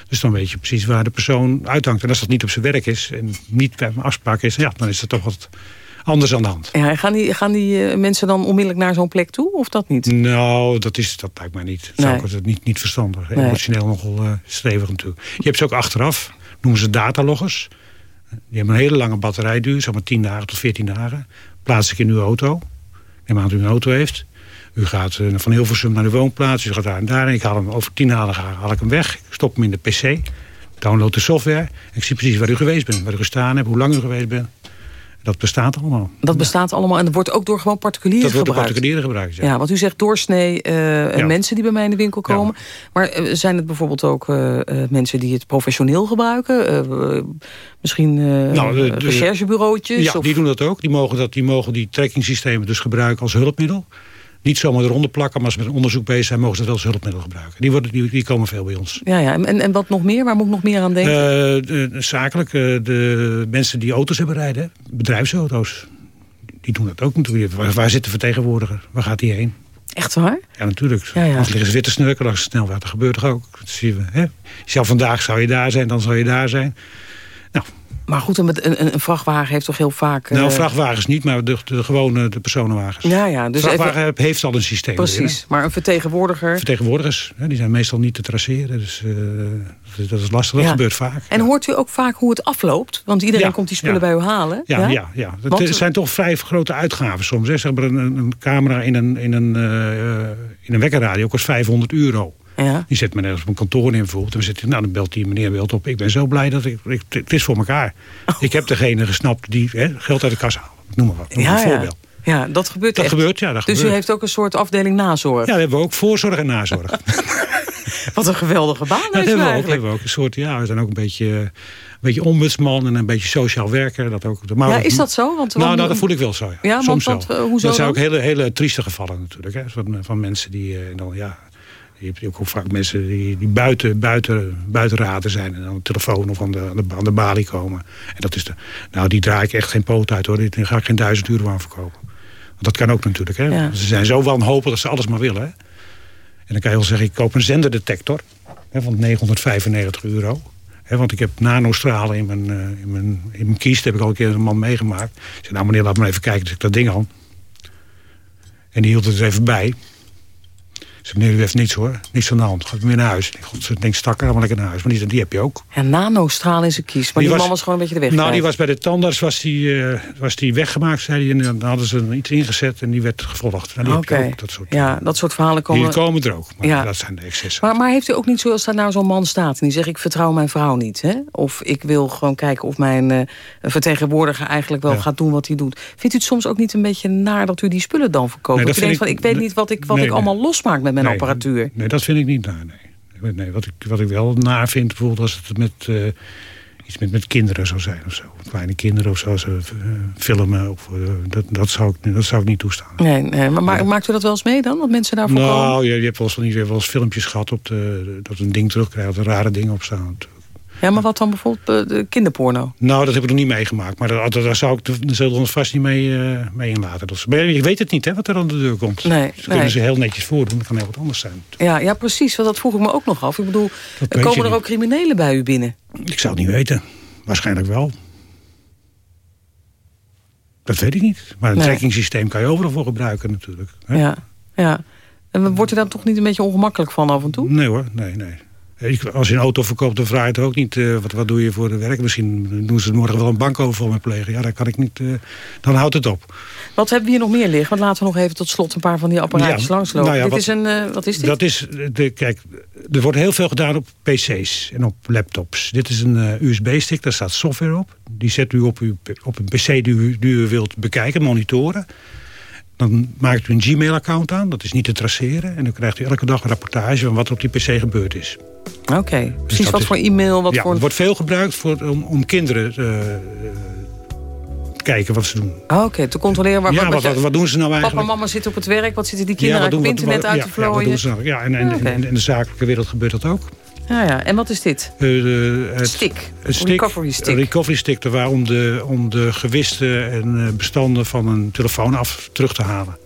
Dus dan weet je precies waar de persoon uithangt. En als dat niet op zijn werk is en niet bij een afspraak is, ja, dan is er toch wat anders aan de hand. Ja, gaan die, gaan die uh, mensen dan onmiddellijk naar zo'n plek toe, of dat niet? Nou, dat, is, dat lijkt mij niet. Dat nee. is niet, niet verstandig. Nee. Emotioneel nogal uh, stevig natuurlijk. Je hebt ze ook achteraf, noemen ze dataloggers. Die hebben een hele lange batterijduur, zeg maar 10 dagen tot 14 dagen. Plaats ik in uw auto. Neem aan dat u een auto heeft. U gaat uh, van Hilversum naar de woonplaats. U gaat daar en daar. En ik haal hem over tien dagen haal ik hem weg. Ik stop hem in de pc. Download de software. En ik zie precies waar u geweest bent. Waar u gestaan hebt. Hoe lang u geweest bent. Dat bestaat allemaal. Dat bestaat allemaal en dat wordt ook door gewoon particulieren gebruikt? Dat wordt door particulieren gebruikt, ja. ja. want u zegt doorsnee uh, ja. mensen die bij mij in de winkel komen. Maar uh, zijn het bijvoorbeeld ook uh, mensen die het professioneel gebruiken? misschien nou, recherchebureautjes? Ja, of? die doen dat ook. Die mogen, dat, die mogen die trackingsystemen dus gebruiken als hulpmiddel niet zomaar eronder plakken, maar als ze met onderzoek bezig zijn... mogen ze dat wel als hulpmiddel gebruiken. Die, worden, die, die komen veel bij ons. Ja, ja. En, en wat nog meer? Waar moet ik nog meer aan denken? Uh, de, zakelijk, uh, de mensen die auto's hebben rijden, bedrijfsauto's. Die doen dat ook natuurlijk. Waar, waar zit de vertegenwoordiger? Waar gaat hij heen? Echt waar? Ja, natuurlijk. Ja, ja. Als liggen ze weer te snurken langs snelweg. Dat gebeurt toch ook? Dat zien we, hè? Zou vandaag zou je daar zijn, dan zou je daar zijn. Nou, maar goed, een, een, een, vrachtwagen heeft toch heel vaak... Nou, vrachtwagens niet, maar de, de gewone de personenwagens. Ja, ja. Dus vrachtwagen even... heeft al een systeem. Precies, maar een vertegenwoordiger... Vertegenwoordigers, hè, die zijn meestal niet te traceren. Dus uh, dat is lastig, dat ja. gebeurt vaak. En hoort u ook vaak hoe het afloopt? Want iedereen ja, komt die spullen bij u halen. Ja, ja? ja, ja. Het Want... zijn toch vrij grote uitgaven soms. Hè. Zeg maar een, een camera in een, in een, uh, in een wekkerradio kost 500 euro. Ja. Die zet me nergens op een kantoor in bijvoorbeeld. En dan, zit, nou, dan belt die meneer belt op. Ik ben zo blij dat ik... ik het is voor elkaar. Oh. Ik heb degene gesnapt die hè, geld uit de kas haalt. Noem maar wat. Noem ja, een voorbeeld. Ja. ja, dat gebeurt Dat echt. gebeurt, ja. Dat dus gebeurt. u heeft ook een soort afdeling nazorg? Ja, we hebben ook voorzorg en nazorg. wat een geweldige baan ja, dat hebben we ook. Hebben we ook een soort, ja, we zijn ook een beetje... Een beetje ombudsman en een beetje sociaal werker. Dat ook, maar ja, is dat zo? Want, nou, nou, dat voel ik wel zo. Ja, ja Soms want. Wat, hoezo dat zijn ook hele, hele trieste gevallen natuurlijk. Hè, van, van mensen die uh, dan, ja, je hebt ook vaak mensen die, die buiten, buiten, buiten raden zijn... en aan de telefoon of aan de, aan de, aan de balie komen. En dat is de, nou, die draai ik echt geen poot uit, hoor. Die ga ik geen duizend euro aan verkopen. Want dat kan ook natuurlijk, hè. Ja. Ze zijn zo wanhopig dat ze alles maar willen, hè. En dan kan je wel zeggen, ik koop een zenderdetector... Hè, van 995 euro. Want ik heb nanostralen in mijn, uh, in, mijn, in mijn kiest. heb ik al een keer een man meegemaakt. Ik zei, nou meneer, laat me even kijken. Dus ik dat ding aan. En die hield het er even bij. Ik zei, meneer, u heeft niets hoor. Niets aan de hand. Gaat weer naar huis. Ik god, denk stak er allemaal lekker naar huis. Maar die, die heb je ook. Ja, nanostraal in zijn kies. Maar die, die man was gewoon een beetje de weg Nou, die was bij de tandarts was die, uh, was die weggemaakt, zei hij. En dan hadden ze iets ingezet en die werd gevolgd. En die Oké. heb je ook, dat soort, Ja, dat soort verhalen komen... Die komen er ook. Maar Ja. dat zijn de excessen. Maar, maar heeft u ook niet zoals daar nou zo'n man staat... en die zegt, ik vertrouw mijn vrouw niet. Hè? Of ik wil gewoon kijken of mijn eh, vertegenwoordiger eigenlijk wel Ja. gaat doen wat hij doet. Vindt u het soms ook niet een beetje naar dat u die spullen dan verkoopt? Nee, dat dat u denkt vind van, ik- ik weet niet wat ik, wat nee, ik nee. allemaal losmaak met Nee, apparatuur. Nee, dat vind ik niet naar. Nee. Nee, wat, ik, wat ik wel naar vind, bijvoorbeeld als het met, eh, iets met, met kinderen zou zijn of zo. Kleine kinderen of zo, ze eh, filmen. Of, eh, dat, dat, zou ik, dat zou ik niet toestaan. Nee, nee maar, maar maakt u dat wel eens mee dan? Dat mensen daarvoor komen? Nou, je, je hebt wel eens, van je hebt wel eens filmpjes gehad op de, dat een ding terugkrijgt, dat er rare dingen op staan. Ja, maar wat dan bijvoorbeeld eh, de kinderporno? Nou, dat heb ik nog niet meegemaakt. Maar daar, daar zou ik de- zullen we ons vast niet mee, eh, mee inlaten. Maar je weet het niet, hè, wat er aan de deur komt. Nee, Ze kunnen nee. ze heel netjes voordoen. Dat kan heel wat anders zijn. Ja, ja, precies. Want dat vroeg ik me ook nog af. Ik bedoel, komen er ook criminelen bij u binnen? Ik zou het niet weten. Waarschijnlijk wel. Dat weet ik niet. Maar een Nee. kan je overal voor gebruiken natuurlijk. hè? Ja, ja. En wordt u daar toch niet een beetje ongemakkelijk van af en toe? Nee hoor, nee, nee. Als je een auto verkoopt, dan vraag je het ook niet... eh, wat, wat doe je voor de werk? Misschien doen ze morgen wel een bankoverval met plegen. Ja, dan kan ik niet... eh, dan houdt het op. Wat hebben we hier nog meer liggen? Want laten we nog even tot slot een paar van die apparaatjes Ja, langslopen. nou ja, dit wat- is een, eh, wat is dit? Dat is, de, kijk, er wordt heel veel gedaan op pc's en op laptops. Dit is een USB-stick, daar staat software op. Die zet u op, uw, op een pc die u, die u wilt bekijken, monitoren. Dan maakt u een Gmail-account aan, dat is niet te traceren. En dan krijgt u elke dag een rapportage van wat er op die pc gebeurd is. Oké, precies wat voor e-mail? Wat ja, voor... het wordt veel gebruikt voor, om, om kinderen uh, te kijken wat ze doen. Oh, Oké, te controleren waar, ja, wat, wat, wat, doen ze nou eigenlijk? Papa en mama zitten op het werk, wat zitten die kinderen ja, het internet uit te vlooien? Ja, nou? ja en, en, okay. in de zakelijke wereld gebeurt dat ook. Ja, ja. En wat is dit? Uh, het, stick. Het stick. Recovery stick. Een recovery stick, waar om de, om de gewisten en bestanden van een telefoon af terug te halen.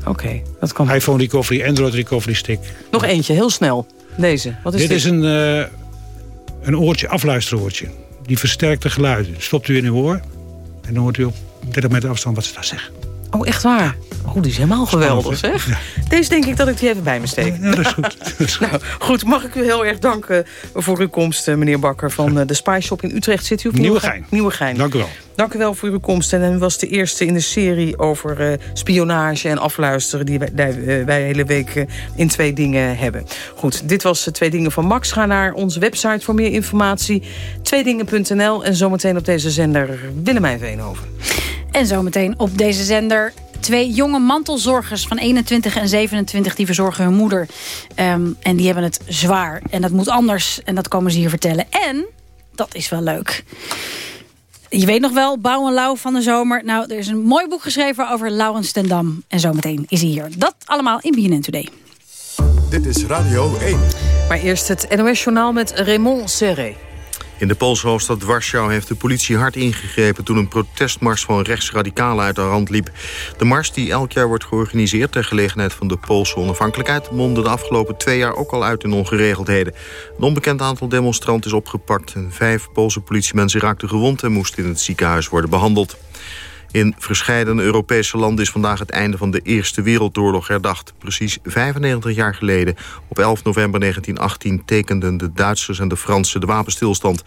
Oké, okay, dat kan. iPhone recovery, Android recovery stick. Nog eentje, heel snel. Deze, wat is dit? Dit is een, uh, een oortje, afluisteroortje. Die versterkt de geluiden. Stopt u in uw oor en dan hoort u op 30 meter afstand wat ze daar zeggen. Oh, echt waar? Oh, die is helemaal geweldig, zeg. Ja. Deze denk ik dat ik die even bij me steek. Ja, dat is goed. Dat is goed. nou, goed, mag ik u heel erg danken voor uw komst, eh, meneer Bakker... van de Spy Shop in Utrecht. Zit u op Nieuwegein. Nieuwegein. Dank u wel. Dank u wel voor uw komst. En u was de eerste in de serie over uh, spionage en afluisteren... die wij, wij, wij de hele week uh, in Twee Dingen hebben. Goed, dit was Twee Dingen van Max. Ga naar onze website voor meer informatie. Tweedingen.nl en zometeen op deze zender Willemijn Veenhoven. En zometeen op deze zender twee jonge mantelzorgers van 21 en 27... die verzorgen hun moeder. Um, en die hebben het zwaar. En dat moet anders. En dat komen ze hier vertellen. En, dat is wel leuk... Je weet nog wel, Bouw en Lauw van de zomer. Nou, er is een mooi boek geschreven over Laurens ten Dam. En zometeen is hij hier. Dat allemaal in BNN Today. Dit is Radio 1. Maar eerst het NOS-journaal met Raymond Serré. In de Poolse hoofdstad Warschau heeft de politie hard ingegrepen... toen een protestmars van rechtsradicalen uit de hand liep. De mars, die elk jaar wordt georganiseerd... ter gelegenheid van de Poolse onafhankelijkheid... mondde de afgelopen twee jaar ook al uit in ongeregeldheden. Een onbekend aantal demonstranten is opgepakt... en vijf Poolse politiemensen raakten gewond... en moesten in het ziekenhuis worden behandeld. In verscheidene Europese landen is vandaag het einde van de Eerste Wereldoorlog herdacht. Precies 95 jaar geleden, op 11 november 1918, tekenden de Duitsers en de Fransen de wapenstilstand.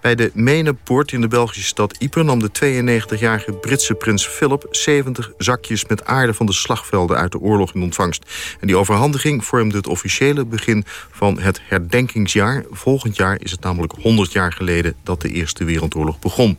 Bij de Menepoort in de Belgische stad Ypres nam de 92-jarige Britse prins Philip 70 zakjes met aarde van de slagvelden uit de oorlog in ontvangst. En die overhandiging vormde het officiële begin van het herdenkingsjaar. Volgend jaar is het namelijk 100 jaar geleden dat de Eerste Wereldoorlog begon.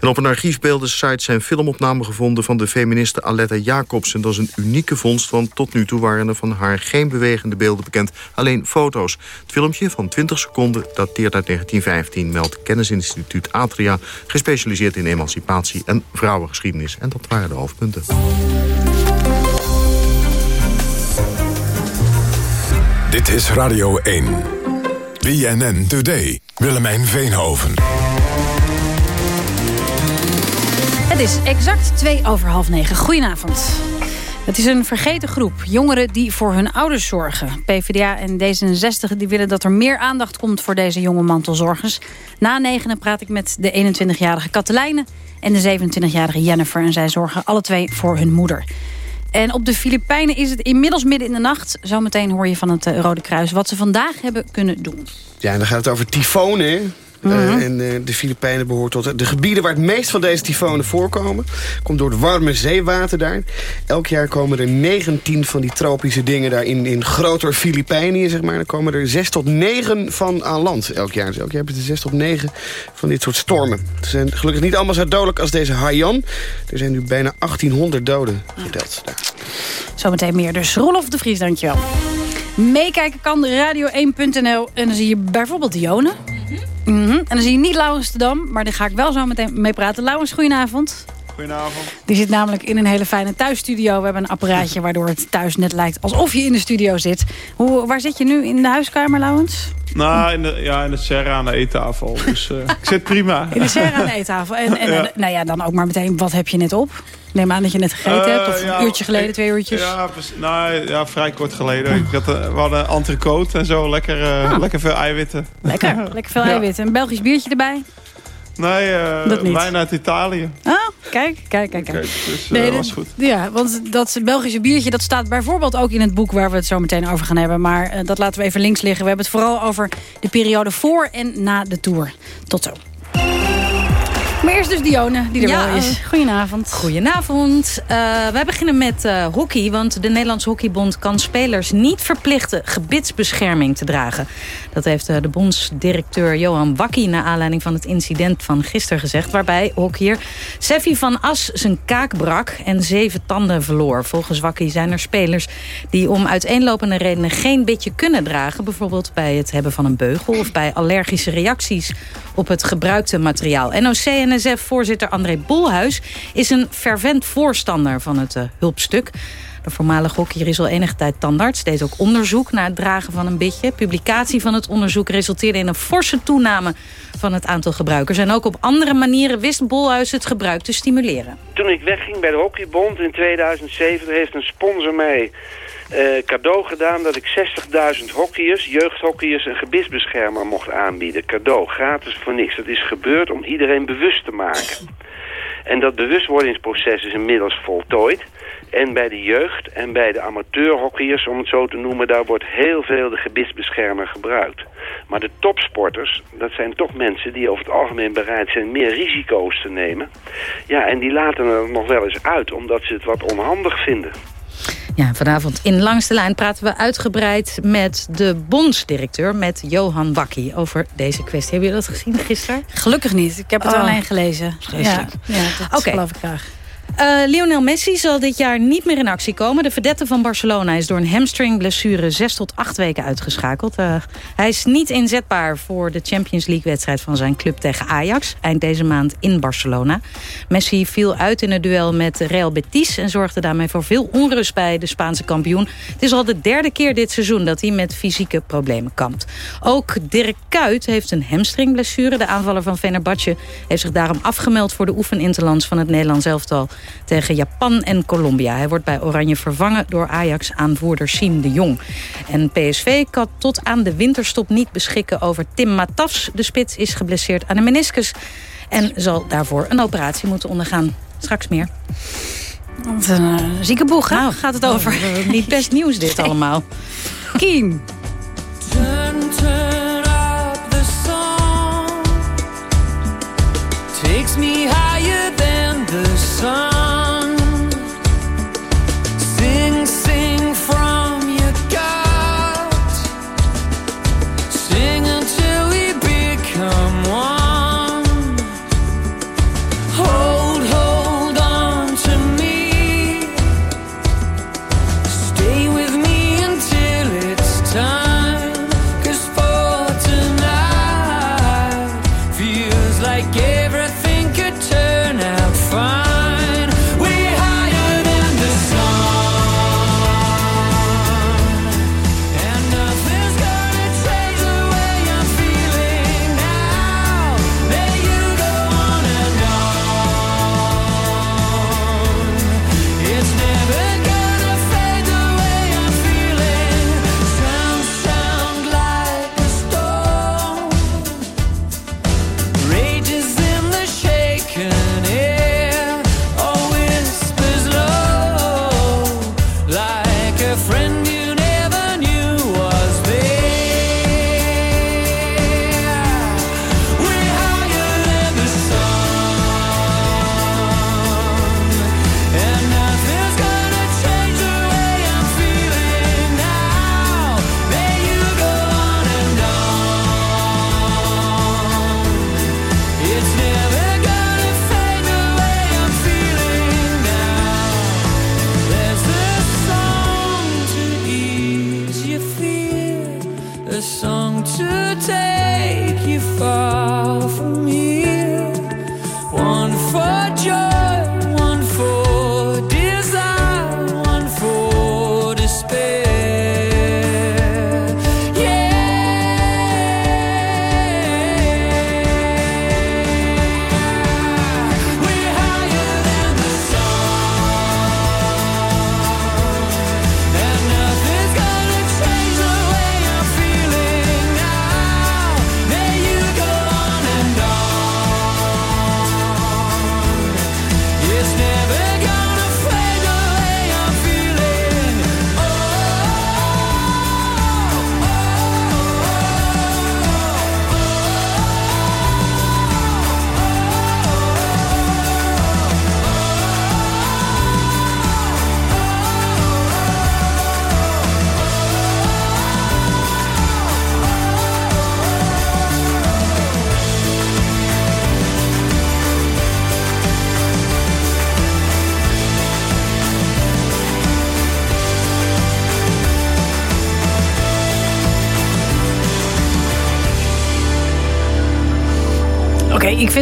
En op een archiefbeeldensite zijn filmopnamen gevonden van de feministe Aletta Jacobs. En dat is een unieke vondst, want tot nu toe waren er van haar geen bewegende beelden bekend. Alleen foto's. Het filmpje van 20 seconden dateert uit 1915, meldt kennisinstituut Atria... gespecialiseerd in emancipatie en vrouwengeschiedenis. En dat waren de hoofdpunten. Dit is Radio 1. BNN Today. Willemijn Veenhoven. Het is exact twee over half negen. Goedenavond. Het is een vergeten groep. Jongeren die voor hun ouders zorgen. PvdA en D66 die willen dat er meer aandacht komt voor deze jonge mantelzorgers. Na negenen praat ik met de 21-jarige Katelijne en de 27-jarige Jennifer. En zij zorgen alle twee voor hun moeder. En op de Filipijnen is het inmiddels midden in de nacht. Zometeen hoor je van het Rode Kruis wat ze vandaag hebben kunnen doen. Ja, en dan gaat het over tyfonen. Uh, en uh, de Filipijnen behoort tot de gebieden waar het meest van deze tyfonen voorkomen. Komt door het warme zeewater daar. Elk jaar komen er 19 van die tropische dingen daar in, in groter Filipijnië, zeg maar. Dan komen er 6 tot 9 van aan land elk jaar. Dus elk jaar hebben ze 6 tot 9 van dit soort stormen. Ze zijn gelukkig niet allemaal zo dodelijk als deze Haiyan. Er zijn nu bijna 1800 doden geteld daar. Zometeen meer dus. Rolof de Vries, dankjewel. Meekijken kan radio1.nl. En dan zie je bijvoorbeeld Dione. Mm -hmm. En dan zie je niet Laurens de Dam, maar daar ga ik wel zo meteen mee praten. Laurens, goedenavond. Goedenavond. Die zit namelijk in een hele fijne thuisstudio. We hebben een apparaatje waardoor het thuis net lijkt alsof je in de studio zit. Hoe, waar zit je nu? In de huiskamer, Laurens? Nou, in de, ja, in de serra aan de eettafel. Dus uh, ik zit prima. In de serra aan de eettafel. En, en ja. nou ja, dan ook maar meteen, wat heb je net op? Neem aan dat je net gegeten uh, hebt, of ja, een uurtje geleden, ik, twee uurtjes. Ja, nou, ja, vrij kort geleden. Ik had, uh, we hadden entrecote en zo, lekker, ah. lekker veel eiwitten. Lekker, lekker veel eiwitten. Een Belgisch biertje erbij? Nee, uh, wijn uit Italië. Ah, kijk, kijk, kijk. kijk. dus nee, dat was goed. Ja, want dat Belgische biertje dat staat bijvoorbeeld ook in het boek... waar we het zo meteen over gaan hebben. Maar uh, dat laten we even links liggen. We hebben het vooral over de periode voor en na de Tour. Tot zo. Maar eerst dus Dione, die er Ja, wel is. eh, Goedenavond. Goedenavond. Uh, wij beginnen met uh, hockey, want de Nederlandse Hockeybond kan spelers niet verplichten gebitsbescherming te dragen. Dat heeft uh, de bondsdirecteur Johan Wakkie na aanleiding van het incident van gisteren gezegd, waarbij hockeyer Seffi van As zijn kaak brak en zeven tanden verloor. Volgens Wakkie zijn er spelers die om uiteenlopende redenen geen bitje kunnen dragen, bijvoorbeeld bij het hebben van een beugel of bij allergische reacties op het gebruikte materiaal. NOC-NSF-voorzitter André Bolhuis is een fervent voorstander van het uh, hulpstuk. De voormalige hockeyer is al enige tijd tandarts. Deed ook onderzoek naar het dragen van een bitje. Publicatie van het onderzoek resulteerde in een forse toename van het aantal gebruikers. En ook op andere manieren wist Bolhuis het gebruik te stimuleren. Toen ik wegging bij de Hockeybond in 2007 heeft een sponsor mij uh, cadeau gedaan dat ik 60.000 hockeyers, jeugdhockeyers, een gebitsbeschermer mocht aanbieden. Cadeau, gratis voor niks. Dat is gebeurd om iedereen bewust te maken. En dat bewustwordingsproces is inmiddels voltooid. En bij de jeugd en bij de amateurhockeyers, om het zo te noemen... daar wordt heel veel de gebitsbeschermer gebruikt. Maar de topsporters, dat zijn toch mensen die over het algemeen bereid zijn... meer risico's te nemen. Ja, en die laten er nog wel eens uit, omdat ze het wat onhandig vinden. Ja, vanavond in Langs de Lijn praten we uitgebreid met de bondsdirecteur... met Johan Wakkie over deze kwestie. Hebben jullie dat gezien gisteren? Gelukkig niet. Ik heb het Oh. alleen gelezen. Ja, ja, dat Oké. geloof ik graag. Uh, Lionel Messi zal dit jaar niet meer in actie komen. De verdette van Barcelona is door een hamstringblessure zes tot acht weken uitgeschakeld. Uh, hij is niet inzetbaar voor de Champions League-wedstrijd van zijn club tegen Ajax. Eind deze maand in Barcelona. Messi viel uit in het duel met Real Betis... en zorgde daarmee voor veel onrust bij de Spaanse kampioen. Het is al de derde keer dit seizoen dat hij met fysieke problemen kampt. Ook Dirk Kuyt heeft een hamstringblessure. De aanvaller van Fenerbahce heeft zich daarom afgemeld... voor de oefeninterlands van het Nederlands elftal tegen Japan en Colombia. Hij wordt bij Oranje vervangen door Ajax-aanvoerder Siem de Jong. En PSV kan tot aan de winterstop niet beschikken over Tim Matafs. De spits is geblesseerd aan de meniscus en zal daarvoor een operatie moeten ondergaan. Straks meer. Wat een uh, zieke boeg, hè? Nou, gaat het over? Uh, niet best nieuws dit allemaal. Kien. Turn, turn up the song. Takes me higher than the sun.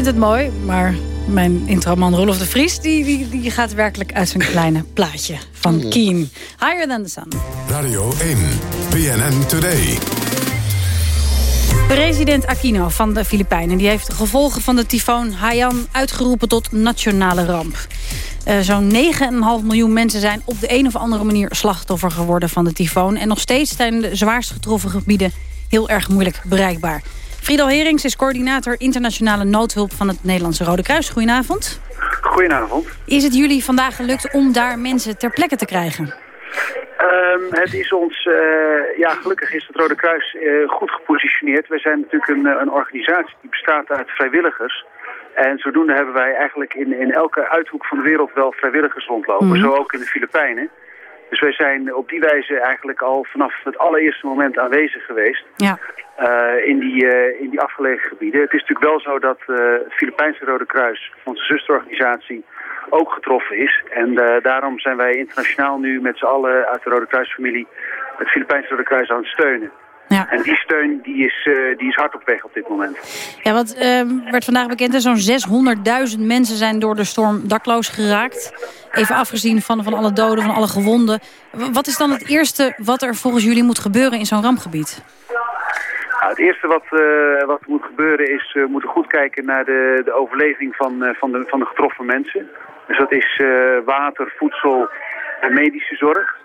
Vind het mooi, maar mijn introman Rolf de Vries... Die, die, die gaat werkelijk uit zijn kleine plaatje van Keen. Higher Than the Sun. Radio 1, BNN Today. President Aquino van de Filipijnen die heeft de gevolgen van de tyfoon Haiyan uitgeroepen tot nationale ramp. Uh, Zo'n 9,5 miljoen mensen zijn op de een of andere manier slachtoffer geworden van de tyfoon. En nog steeds zijn de zwaarst getroffen gebieden heel erg moeilijk bereikbaar. Friedel Herings is coördinator internationale noodhulp van het Nederlandse Rode Kruis. Goedenavond. Goedenavond. Is het jullie vandaag gelukt om daar mensen ter plekke te krijgen? Um, het is ons, uh, ja gelukkig is het Rode Kruis uh, goed gepositioneerd. Wij zijn natuurlijk een, een organisatie die bestaat uit vrijwilligers. En zodoende hebben wij eigenlijk in, in elke uithoek van de wereld wel vrijwilligers rondlopen. Mm -hmm. Zo ook in de Filipijnen. Dus wij zijn op die wijze eigenlijk al vanaf het allereerste moment aanwezig geweest. Ja. Uh, in, die, uh, in die afgelegen gebieden. Het is natuurlijk wel zo dat uh, het Filipijnse Rode Kruis, onze zusterorganisatie, ook getroffen is. En daarom zijn wij internationaal nu met z'n allen uit de Rode Kruisfamilie het Filipijnse Rode Kruis aan het steunen. Ja. En die steun die is, uh, die is hard op weg op dit moment. Ja, wat uh, werd vandaag bekend, zo'n 600.000 mensen zijn door de storm dakloos geraakt. Even afgezien van, van alle doden, van alle gewonden. Wat is dan het eerste wat er volgens jullie moet gebeuren in zo'n rampgebied? Nou, het eerste wat, uh, wat moet gebeuren is, we moeten goed kijken naar de, de overleving van, van, de, van de getroffen mensen. Dus dat is water, voedsel en medische zorg.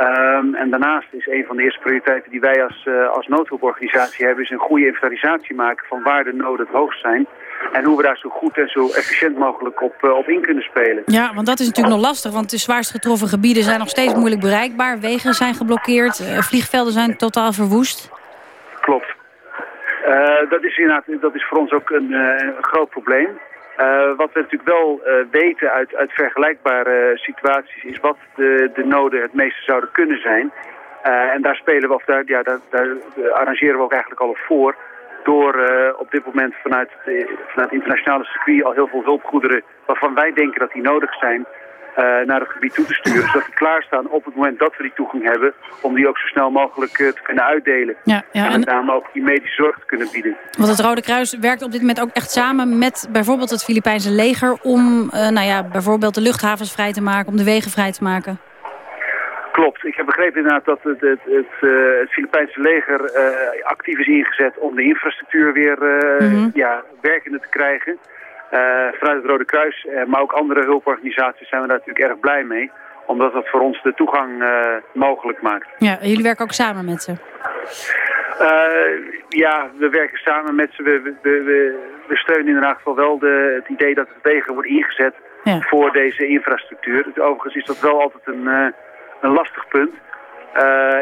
Um, en daarnaast is een van de eerste prioriteiten die wij als, uh, als noodhulporganisatie hebben... is een goede inventarisatie maken van waar de noden het hoogst zijn... en hoe we daar zo goed en zo efficiënt mogelijk op, uh, op in kunnen spelen. Ja, want dat is natuurlijk nog lastig, want de zwaarst getroffen gebieden zijn nog steeds moeilijk bereikbaar. Wegen zijn geblokkeerd, uh, vliegvelden zijn totaal verwoest. Klopt. dat, is inderdaad, dat is voor ons ook een, een groot probleem. Uh, wat we natuurlijk wel uh, weten uit, uit vergelijkbare uh, situaties is wat de, de noden het meeste zouden kunnen zijn. en daar spelen we, of daar, ja, daar, daar arrangeren we ook eigenlijk al op voor. Door op dit moment vanuit, vanuit het internationale circuit al heel veel hulpgoederen waarvan wij denken dat die nodig zijn, naar het gebied toe te sturen. Zodat die klaarstaan op het moment dat we die toegang hebben... om die ook zo snel mogelijk uh, te kunnen uitdelen. Ja, ja, en met name ook die medische zorg te kunnen bieden. Want het Rode Kruis werkt op dit moment ook echt samen met bijvoorbeeld het Filipijnse leger... om uh, nou ja, bijvoorbeeld de luchthavens vrij te maken, om de wegen vrij te maken. Klopt. Ik heb begrepen inderdaad dat het, het, het, het Filipijnse leger actief is ingezet... om de infrastructuur weer mm -hmm. ja, werkende te krijgen... Uh, vanuit het Rode Kruis, uh, maar ook andere hulporganisaties zijn we daar natuurlijk erg blij mee. Omdat dat voor ons de toegang uh, mogelijk maakt. Ja, jullie werken ook samen met ze? ja, we werken samen met ze. We, we, we, we steunen inderdaad wel de, het idee dat het leger wordt ingezet ja. voor deze infrastructuur. Overigens is dat wel altijd een, een lastig punt.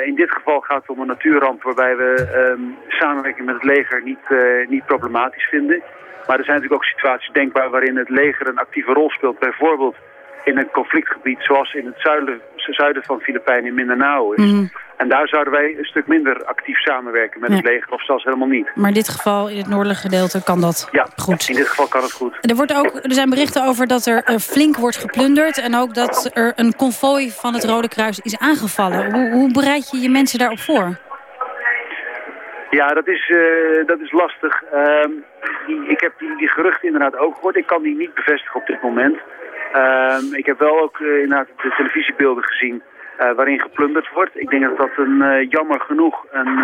in dit geval gaat het om een natuurramp waarbij we um, samenwerking met het leger niet, niet problematisch vinden. Maar er zijn natuurlijk ook situaties denkbaar waarin het leger een actieve rol speelt. Bijvoorbeeld in een conflictgebied zoals in het zuiden, zuiden van Filipijnen in Mindanao is. Mhm. En daar zouden wij een stuk minder actief samenwerken met Ja. het leger of zelfs helemaal niet. Maar in dit geval, in het noordelijke gedeelte, kan dat Ja, goed. in dit geval kan het goed. Er, wordt ook, er zijn berichten over dat er eh, flink wordt geplunderd... en ook dat er een konvooi van het Rode Kruis is aangevallen. Hoe, hoe bereid je je mensen daarop voor? Ja, dat is, eh, dat is lastig. Ehm, ik heb die, geruchten inderdaad ook gehoord. Ik kan die niet bevestigen op dit moment. Ehm, ik heb wel ook eh, inderdaad de televisiebeelden gezien eh, waarin geplunderd wordt. Ik denk dat dat een, jammer genoeg een,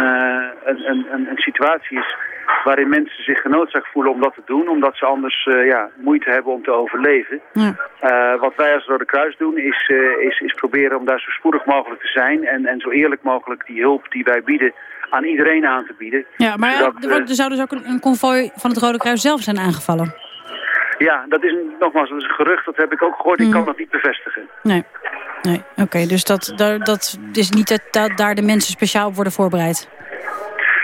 een, een, een situatie is waarin mensen zich genoodzaakt voelen om dat te doen. Omdat ze anders eh, ja, moeite hebben om te overleven. Ja. Eh, wat wij als Rode Kruis doen is, eh, is, is proberen om daar zo spoedig mogelijk te zijn. En, en zo eerlijk mogelijk die hulp die wij bieden aan iedereen aan te bieden. Ja, maar Zodat, er, zou dus ook een, een konvooi van het Rode Kruis zelf zijn aangevallen. Ja, dat is nogmaals, dat is een gerucht, dat heb ik ook gehoord. Ik Mhm. kan dat niet bevestigen. Nee, nee. oké. dus dat, daar, dat is niet dat, dat daar de mensen speciaal op worden voorbereid.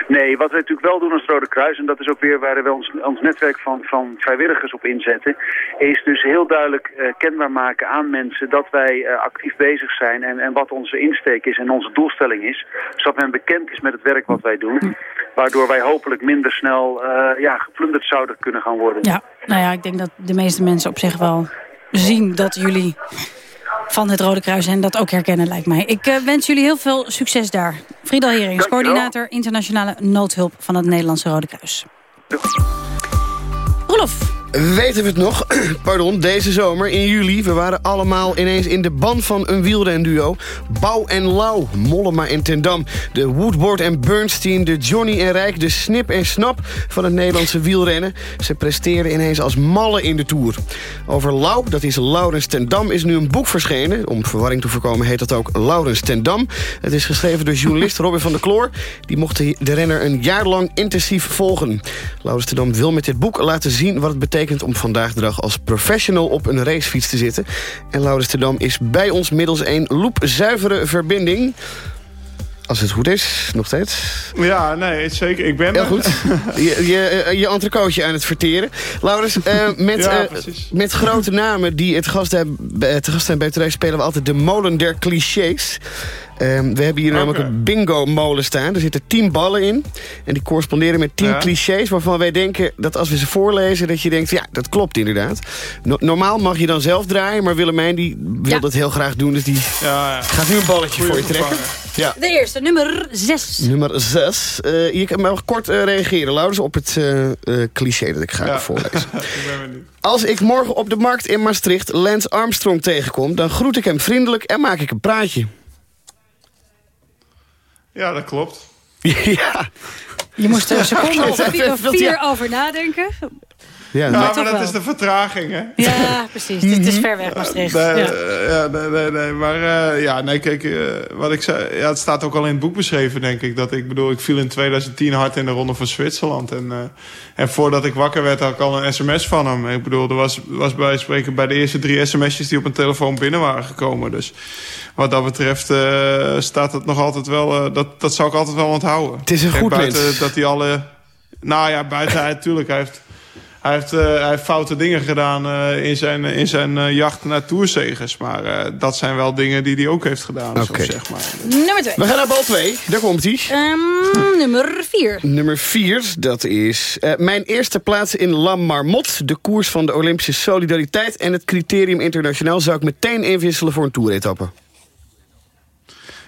Nee, wat we natuurlijk wel doen als Rode Kruis, en dat is ook weer waar we ons, ons netwerk van, van vrijwilligers op inzetten, is dus heel duidelijk eh, kenbaar maken aan mensen dat wij eh, actief bezig zijn en, en wat onze insteek is en onze doelstelling is. Zodat men bekend is met het werk wat wij doen, waardoor wij hopelijk minder snel eh, ja, geplunderd zouden kunnen gaan worden. Ja, nou ja, ik denk dat de meeste mensen op zich wel zien dat jullie van het Rode Kruis. En dat ook herkennen, lijkt mij. Ik eh, wens jullie heel veel succes daar. Friedel Herings, coördinator internationale noodhulp van het Nederlandse Rode Kruis. Roelof. Weten we het nog? Pardon, deze zomer in juli. We waren allemaal ineens in de ban van een wielrenduo. Bouw en Lau, Mollema en Tendam. De Woodward en Bernstein, de Johnny en Rijk... de Snip en Snap van het Nederlandse wielrennen. Ze presteerden ineens als mallen in de Tour. Over Lau, dat is Laurens Tendam, is nu een boek verschenen. Om verwarring te voorkomen heet dat ook Laurens Tendam. Het is geschreven door journalist Robin van der Kloor. Die mocht de renner een jaar lang intensief volgen. Laurens Tendam wil met dit boek laten zien wat het betekent om vandaag de dag als professional op een racefiets te zitten. En Laurens Tedam is bij ons middels een loepzuivere verbinding. Als het goed is, nog steeds. Ja, nee, zeker. Ik ben Heel er. goed. Je, je, eh, je entrecootje aan het verteren. Laurens, eh, met, Ja, eh, met grote namen die het gast hebben, te gast zijn bij het race... spelen we altijd de molen der clichés. Ehm, we hebben hier namelijk een bingo-molen staan. Er zitten tien ballen in. En die corresponderen met tien Ja. clichés... waarvan wij denken dat als we ze voorlezen... dat je denkt, ja, dat klopt inderdaad. No- normaal mag je dan zelf draaien... maar Willemijn die wil dat heel graag doen. Dus die gaat nu een balletje voor je trekken. Ja. De eerste, nummer 6. Nummer 6. je kan maar kort eh, reageren, Laurens, op het eh, eh, cliché dat ik ga voorlezen. Als ik morgen op de markt in Maastricht Lance Armstrong tegenkom... dan groet ik hem vriendelijk en maak ik een praatje. Ja, dat klopt. ja. Je moest er een seconde of vier, over nadenken. Ja, Ja, maar dat wel. is de vertraging, hè? Ja, precies. Dit is ver weg, Maastricht. Nee, Ja. eh, ja, nee, nee, nee. Maar eh, ja, nee, kijk, eh, wat ik zei... Ja, het staat ook al in het boek beschreven, denk ik. Dat ik bedoel, ik viel in 2010 hard in de Ronde van Zwitserland. En, eh, en voordat ik wakker werd, had ik al een sms van hem. Ik bedoel, er was, was bij spreken bij de eerste drie sms'jes die op mijn telefoon binnen waren gekomen. Dus wat dat betreft eh, staat het nog altijd wel... dat, dat zou ik altijd wel onthouden. Het is een Kijk, goed buiten mens. dat hij alle... Nou ja, buiten hij natuurlijk. Hij heeft, hij heeft, eh, hij heeft foute dingen gedaan eh, in zijn, in zijn eh, jacht naar toerzegers. Maar eh, dat zijn wel dingen die hij ook heeft gedaan. Oké. Zo zeg maar. Nummer 2. We gaan naar bal 2. Daar komt hij. nummer 4. Nummer 4, dat is eh, mijn eerste plaats in La Marmot. De koers van de Olympische Solidariteit en het criterium internationaal... zou ik meteen inwisselen voor een toeretappe.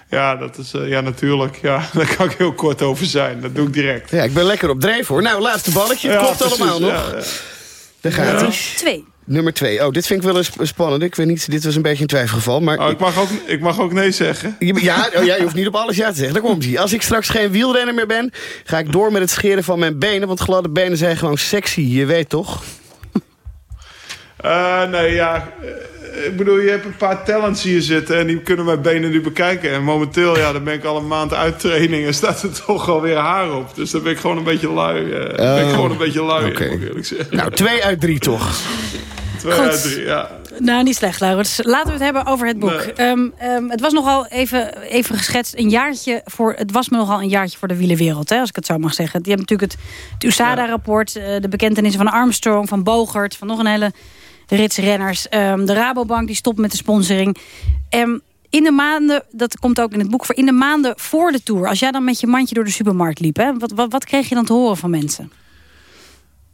Ja, dat is, eh, ja, natuurlijk. Ja, daar kan ik heel kort over zijn. Dat doe ik direct. Ja, ik ben lekker op dreef hoor. Nou, laatste balletje. Het Ja, klopt precies, allemaal nog. ja. Daar gaat hij. 2. Nummer 2. Oh, dit vind ik wel eens spannend. Ik weet niet, dit was een beetje een twijfelgeval. Maar Oh, ik, mag ook, ik mag ook nee zeggen. Je- Ja, oh ja, je hoeft niet op alles ja te zeggen. Daar komt hij. Als ik straks geen wielrenner meer ben, ga ik door met het scheren van mijn benen. Want gladde benen zijn gewoon sexy, je weet toch? Eh, nee, ja. Eh, Ik bedoel, je hebt een paar talents hier zitten en die kunnen mijn benen nu bekijken. En momenteel, ja, dan ben ik al een maand uit training en staat er toch alweer haar op. Dus dan ben ik gewoon een beetje lui. eh, ben ik Oh, gewoon een beetje lui, moet ik eerlijk zeggen. Nou, twee uit drie toch? Twee Goed. uit drie, ja. Nou, niet slecht, Laurens. Laten we het hebben over het boek. Ehm, ehm, het was nogal even, even geschetst. Een jaartje voor, het was me nogal een jaartje voor de wielenwereld, hè, als ik het zo mag zeggen. Je hebt natuurlijk het, het USADA-rapport, eh, de bekentenissen van Armstrong, van Bogert, van nog een hele rits renners. Ehm, de Rabobank die stopt met de sponsoring. Ehm, in de maanden, dat komt ook in het boek voor, in de maanden voor de Tour. Als jij dan met je mandje door de supermarkt liep, hè, wat, wat, wat kreeg je dan te horen van mensen?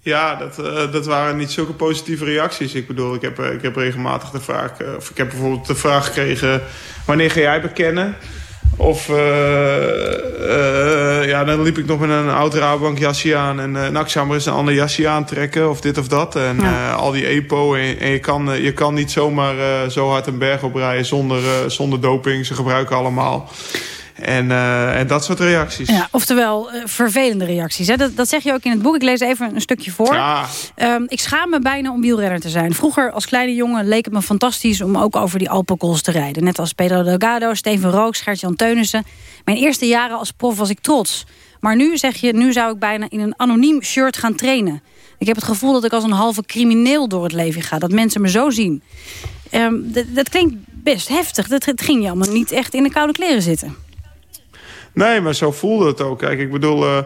Ja, dat, eh, dat waren niet zulke positieve reacties. Ik bedoel, ik heb, eh, ik heb regelmatig de vraag... eh, of ik heb bijvoorbeeld de vraag gekregen... wanneer ga jij bekennen? Of eh, eh, ja, dan liep ik nog met een oud Rabobank jasje aan. En eh, nou, ik zou maar eens een ander jasje aantrekken. Of dit of dat. En al die EPO. En, en je, kan, je kan niet zomaar zo hard een berg oprijden zonder, zonder doping. Ze gebruiken allemaal. En, eh, en dat soort reacties. Ja, oftewel, eh, vervelende reacties. Hè? Dat, dat zeg je ook in het boek. Ik lees even een stukje voor. Ja. Ehm, ik schaam me bijna om wielrenner te zijn. Vroeger als kleine jongen leek het me fantastisch om ook over die Alpecools te rijden. Net als Pedro Delgado, Steven Rooks, Gert-Jan Teunissen. Mijn eerste jaren als prof was ik trots. Maar nu zeg je, nu zou ik bijna in een anoniem shirt gaan trainen. Ik heb het gevoel dat ik als een halve crimineel door het leven ga. Dat mensen me zo zien. Ehm, dat, klinkt best heftig. Dat, het ging je allemaal niet echt in de koude kleren zitten. Nee, maar zo voelde het ook. Kijk, ik bedoel, eh,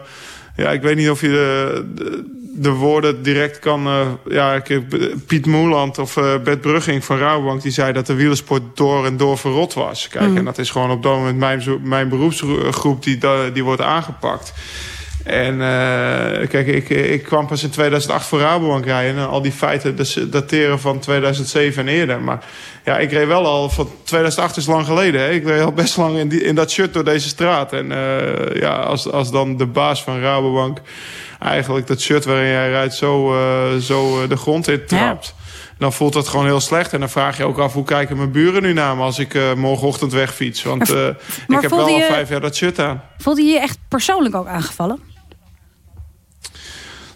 ja, ik weet niet of je de, de, de woorden direct kan... eh, ja, ik heb, eh, Piet Moeland of Bert Brugging van Rabobank... die zei dat de wielersport door en door verrot was. Kijk, Mm. en dat is gewoon op dat moment mijn, mijn beroepsgroep die, die wordt aangepakt. En eh, kijk, ik, ik kwam pas in 2008 voor Rabobank rijden. En al die feiten dateren van 2007 en eerder. Maar ja, ik reed wel al van 2008 is lang geleden. Hè? Ik reed al best lang in, die, in dat shirt door deze straat. En eh, ja, als, als dan de baas van Rabobank eigenlijk dat shirt waarin jij rijdt zo, uh, zo de grond in trapt. Dan voelt dat gewoon heel slecht. En dan vraag je ook af, hoe kijken mijn buren nu naar me... als ik uh, morgenochtend wegfiets? Want ik heb wel al vijf jaar dat shirt aan. Voelde je je echt persoonlijk ook aangevallen?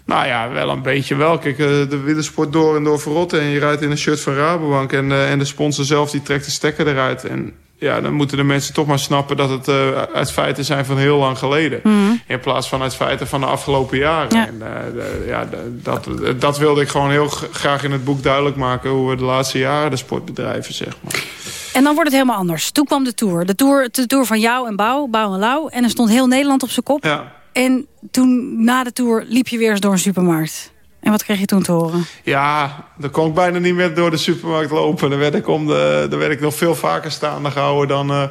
Nou ja, wel een beetje wel. Kijk, de wielersport door en door verrotten. En je rijdt in een shirt van Rabobank. En, en de sponsor zelf die trekt de stekker eruit. En ja, dan moeten de mensen toch maar snappen dat het uh, uit feiten zijn van heel lang geleden. Mm. In plaats van uit feiten van de afgelopen jaren. Ja. En, uh, de, ja, dat, dat wilde ik gewoon heel graag in het boek duidelijk maken... hoe we de laatste jaren de sportbedrijven, zeg maar. En dan wordt het helemaal anders. Toen kwam de Tour. De Tour, de tour van jou en Bouw, Bouw en Lau. En er stond heel Nederland op zijn kop. Ja. En toen, na de Tour, liep je weer eens door een supermarkt. En wat kreeg je toen te horen? Ja, dan kon ik bijna niet meer door de supermarkt lopen. Dan werd ik, om de, dan werd ik nog veel vaker staande gehouden dan, uh,